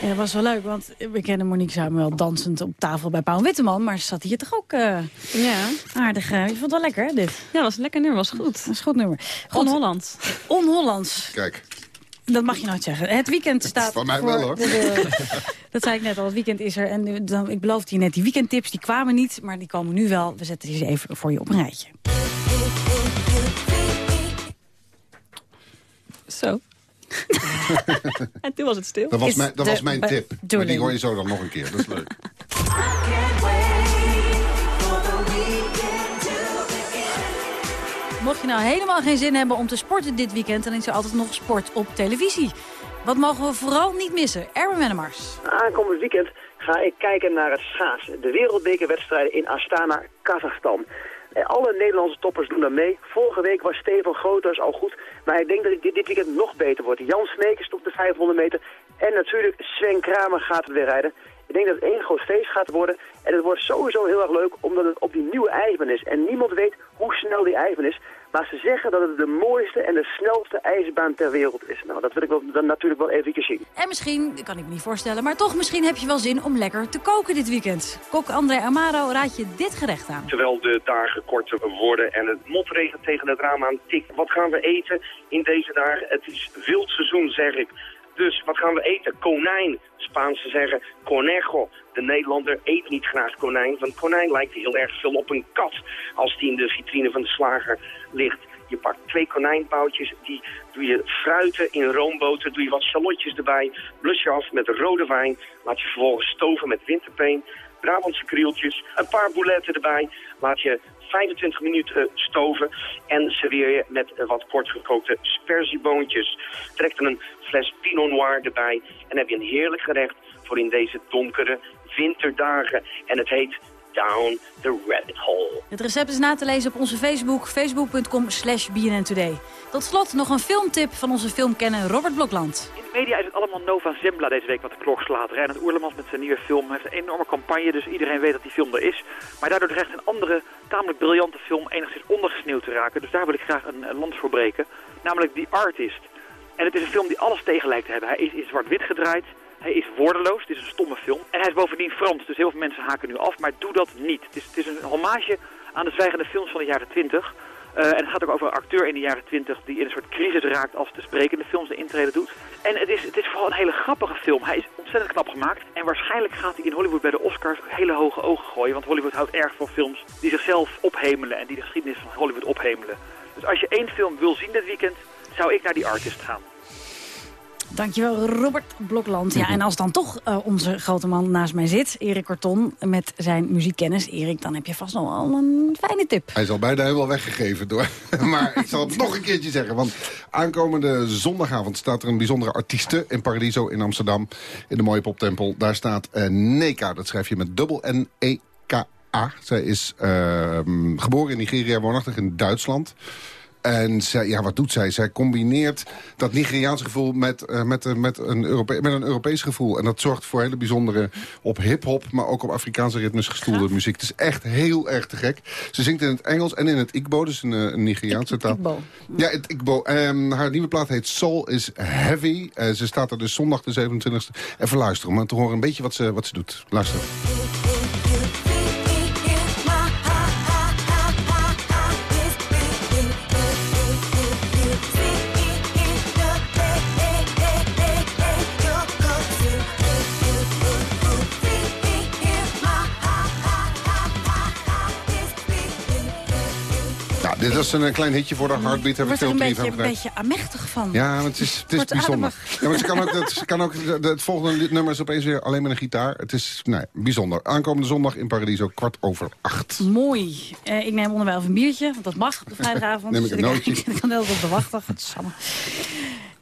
Ja, dat was wel leuk, want we kennen Monique Samuel dansend op tafel bij Paul Witteman. Maar ze zat hier toch ook eh, Ja. aardig. eh, je vond het wel lekker, hè, dit? Ja, was een lekker nummer, was goed. Dat is een goed nummer. Goed. On-Hollands. On-Hollands. Kijk. Dat mag je nooit zeggen. Het weekend staat Van mij voor wel, hoor. de- de- *laughs* dat zei ik net al, het weekend is er. En nu- dan, ik beloofde je net, die weekendtips die kwamen niet, maar die komen nu wel. We zetten die eens even voor je op een rijtje. Zo. *laughs* en toen was het stil. Dat was Is mijn, dat was mijn tip. Maar die hoor je zo dan nog een keer. Dat is leuk. *laughs* Mocht je nou helemaal geen zin hebben om te sporten dit weekend... dan is er altijd nog sport op televisie. Wat mogen we vooral niet missen? Erwin Wennemars. Aankomend weekend ga ik kijken naar het schaatsen. De wereldbekerwedstrijden in Astana, Kazachstan. Eh, Alle Nederlandse toppers doen daar mee. Vorige week was Stefan Groters al goed. Maar ik denk dat dit, dit weekend nog beter wordt. Jan Smeekers op de 500 meter. En natuurlijk Sven Kramer gaat weer rijden. Ik denk dat het één groot feest gaat worden. En het wordt sowieso heel erg leuk omdat het op die nieuwe ijsbaan is. En niemand weet hoe snel die ijsbaan is. Maar ze zeggen dat het de mooiste en de snelste ijsbaan ter wereld is. Nou, dat wil ik wel, dan natuurlijk wel even zien. En misschien, dat kan ik me niet voorstellen... maar toch misschien heb je wel zin om lekker te koken dit weekend. Kok André Amaro raadt je dit gerecht aan. Terwijl de dagen korter worden en het motregen tegen het raam aan tikt. Wat gaan we eten in deze dagen? Het is wild seizoen, zeg ik. Dus wat gaan we eten? Konijn. Spaanse zeggen conejo. De Nederlander eet niet graag konijn, want konijn lijkt heel erg veel op een kat als die in de vitrine van de slager ligt. Je pakt twee konijnboutjes, die doe je fruiten in roomboter, doe je wat shallotjes erbij, blus je af met rode wijn, laat je vervolgens stoven met winterpeen, Brabantse krieltjes, een paar bouletten erbij, laat je 25 minuten stoven en serveer je met eh, wat kortgekookte sperzieboontjes. Trek er een fles Pinot Noir erbij en heb je een heerlijk gerecht voor in deze donkere winterdagen. En het heet Down the Rabbit Hole. Het recept is na te lezen op onze Facebook, facebook.com slash BNNToday. Tot slot nog een filmtip van onze filmkenner Robert Blokland. In de media is het allemaal Nova Zembla deze week wat de klok slaat. Reinhard Oerlemans met zijn nieuwe film heeft een enorme campagne, dus iedereen weet dat die film er is. Maar daardoor dreigt een andere, tamelijk briljante film enigszins ondergesneeuwd te raken. Dus daar wil ik graag een, een lans voor breken, namelijk The Artist. En het is een film die alles tegen lijkt te hebben. Hij is in zwart-wit gedraaid, hij is woordeloos, het is een stomme film. En hij is bovendien Frans, dus heel veel mensen haken nu af, maar doe dat niet. Het is, het is een hommage aan de zwijgende films van de jaren 20. Eh, en het gaat ook over een acteur in de jaren 20 die in een soort crisis raakt als de sprekende films de intrede doet. En het is, het is vooral een hele grappige film. Hij is ontzettend knap gemaakt. En waarschijnlijk gaat hij in Hollywood bij de Oscars hele hoge ogen gooien. Want Hollywood houdt erg van films die zichzelf ophemelen en die de geschiedenis van Hollywood ophemelen. Dus als je één film wil zien dit weekend, zou ik naar die artist gaan. Dankjewel, Robert Blokland. Ja, en als dan toch uh, onze grote man naast mij zit, Erik Corton, met zijn muziekkennis. Erik, dan heb je vast nog wel een fijne tip. Hij is al bijna helemaal weggegeven door. *laughs* maar ik zal het nog een keertje zeggen. Want aankomende zondagavond staat er een bijzondere artieste in Paradiso in Amsterdam. In de mooie poptempel. Daar staat uh, Neka, dat schrijf je met dubbel N-E-K-A. Zij is uh, geboren in Nigeria, woonachtig in Duitsland. En zij, ja, wat doet zij? Zij combineert dat Nigeriaanse gevoel met, uh, met, uh, met, een Europe met een Europees gevoel. En dat zorgt voor hele bijzondere op hip-hop, maar ook op Afrikaanse ritmes gestoelde ja. muziek. Het is echt heel erg te gek. Ze zingt in het Engels en in het Igbo, dus een, een Nigeriaanse taal. Igbo. Ja, het Igbo. Um, haar nieuwe plaat heet Soul is Heavy. Uh, ze staat er dus zondag de 27e. Even luisteren om te horen een beetje wat ze, wat ze doet. Luister. Dit is een klein hitje voor de Heartbeat. Heb ik veel een drie beetje, van een beetje amechtig van. Ja, maar het is, het is bijzonder. Ja, maar ze kan ook, het, ze kan ook, het volgende nummer is opeens weer alleen met een gitaar. Het is nee, bijzonder. Aankomende zondag in Paradiso, kwart over acht. Mooi. Uh, ik neem onderwijl een biertje, want dat mag op de *laughs* vrijdagavond. neem ik een *laughs* nootje. Ik kan heel op de wachten.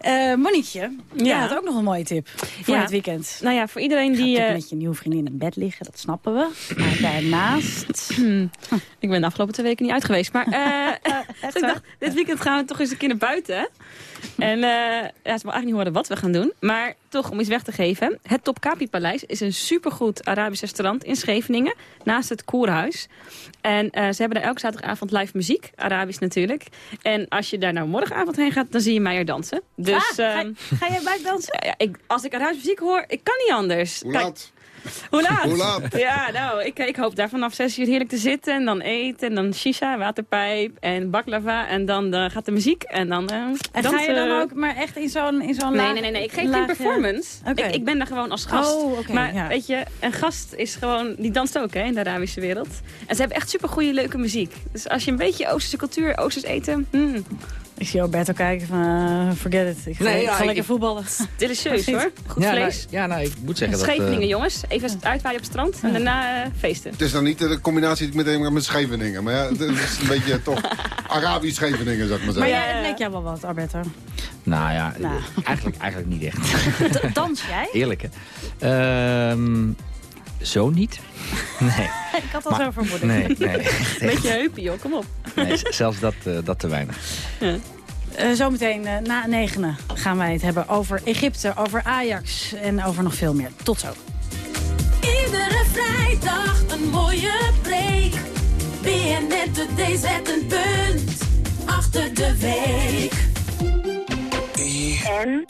Uh, Monietje, ja. jij had ook nog een mooie tip voor ja. het weekend. Nou ja, voor iedereen die... Uh... met je nieuwe vriendin in bed liggen, dat snappen we. Maar *clears throat* daarnaast... Hmm. Ik ben de afgelopen twee weken niet uit geweest. Maar *laughs* uh, *laughs* ik dacht, dit weekend gaan we toch eens een keer naar buiten. *laughs* En ja, ze wil eigenlijk niet horen wat we gaan doen. Maar toch, om iets weg te geven. Het Top Kapi Paleis is een supergoed Arabisch restaurant in Scheveningen. Naast het Koerhuis. En uh, ze hebben daar elke zaterdagavond live muziek. Arabisch natuurlijk. En als je daar nou morgenavond heen gaat, dan zie je mij er dansen. Dus, ah, ga, uh, ga jij bij dansen? *laughs* Ja, ik, als ik Arabische muziek hoor, ik kan niet anders. Hoe laat? Hoe laat? Hoe laat? Ja, nou, ik, ik hoop daar vanaf 6 uur heerlijk te zitten. En dan eten. En dan shisha, waterpijp. En baklava. En dan uh, gaat de muziek. En dan uh, En dansen. ga je dan ook maar echt in zo'n in zo'n Nee, laag, nee, nee, nee. Ik geef geen performance. Okay. Ik, ik ben daar gewoon als gast. Oh, okay, maar ja. weet je, een gast is gewoon... Die danst ook, hè, in de Arabische wereld. En ze hebben echt supergoeie, leuke muziek. Dus als je een beetje Oosterse cultuur, Oosters eten... Hmm. Ik zie Alberto kijken van, uh, forget it. Ik ga, Nee, ik ja, ga ik- lekker voetballen. Delicieus, hoor. Goed ja, vlees. Nou, ja, nou, ik moet zeggen dat... Scheveningen, eh, jongens. Even uitwaaien op het strand. En daarna uh, feesten. Het is dan niet de combinatie die ik meteen met Scheveningen. Maar ja, het is een *laughs* beetje toch Arabisch Scheveningen, zou ik maar Maar zeggen. ja, het leek jou wel wat, Alberto. Nou ja, Nou. eh, Eigenlijk, eigenlijk niet echt. *laughs* D- Dans jij? Eerlijk, hè? Ehm, zo niet. *laughs* Nee. *laughs* ik had al Maar- zo vermoeden. Nee, nee. *laughs* Beetje heupie, joh. Kom op. nee zelfs dat, eh, dat te weinig. Ja. Uh, zometeen uh, na negenen gaan wij het hebben over Egypte, over Ajax en over nog veel meer. Tot zo. Iedere vrijdag een mooie break. BNN Today zet een punt achter de week. En?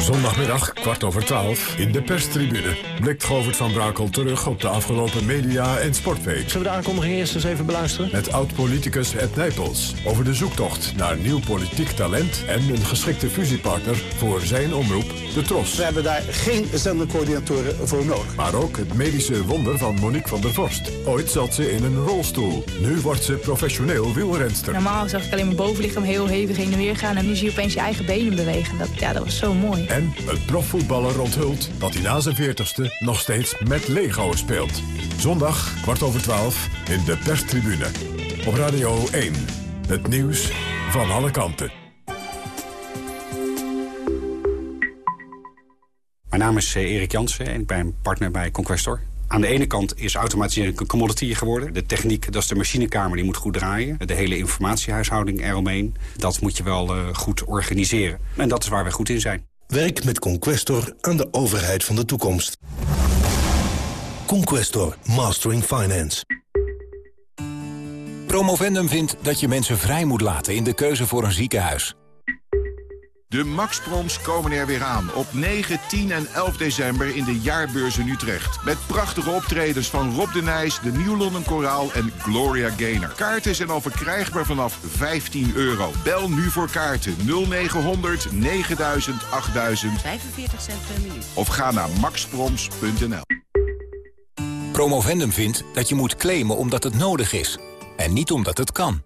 Zondagmiddag, kwart over twaalf, in de perstribune. Blikt Govert van Brakel terug op de afgelopen media- en sportweek. Zullen we de aankondiging eerst eens even beluisteren? Met oud-politicus Ed Nijpels over de zoektocht naar nieuw politiek talent... en een geschikte fusiepartner voor zijn omroep, De Tros. We hebben daar geen zendercoördinatoren voor nodig. Maar ook het medische wonder van Monique van der Vorst. Ooit zat ze in een rolstoel. Nu wordt ze professioneel wielrenster. Normaal zag ik alleen mijn bovenlichaam heel hevig heen en weer gaan. En nu zie je opeens je eigen benen bewegen. Dat, ja, dat was zo mooi. En het profvoetballer onthult dat hij na zijn 40ste nog steeds met Lego speelt. Zondag, kwart over twaalf, in de perstribune. Op Radio 1. Het nieuws van alle kanten. Mijn naam is eh, Erik Jansen en ik ben partner bij Conquestor. Aan de ene kant is automatisering een commodity geworden. De techniek, dat is de machinekamer, die moet goed draaien. De hele informatiehuishouding eromheen, dat moet je wel uh, goed organiseren. En dat is waar wij goed in zijn. Werk met Conquestor aan de overheid van de toekomst. Conquestor, Mastering Finance. Promovendum vindt dat je mensen vrij moet laten in de keuze voor een ziekenhuis. De Max Proms komen er weer aan op 9, 10 en 11 december in de Jaarbeurs in Utrecht. Met prachtige optredens van Rob de Nijs, de New London Koraal en Gloria Gaynor. Kaarten zijn al verkrijgbaar vanaf 15 euro. Bel nu voor kaarten 0900 9000 8000 45 cent per minuut. of ga naar maxproms.nl. Promovendum vindt dat je moet claimen omdat het nodig is. En niet omdat het kan.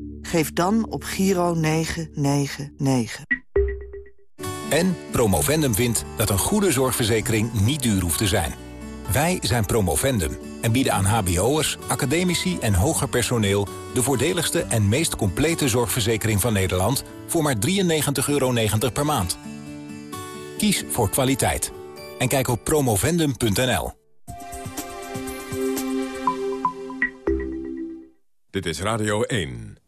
Geef dan op Giro 999. En Promovendum vindt dat een goede zorgverzekering niet duur hoeft te zijn. Wij zijn Promovendum en bieden aan hbo'ers, academici en hoger personeel... de voordeligste en meest complete zorgverzekering van Nederland... voor maar 93,90 euro per maand. Kies voor kwaliteit. En kijk op promovendum.nl. Dit is Radio 1.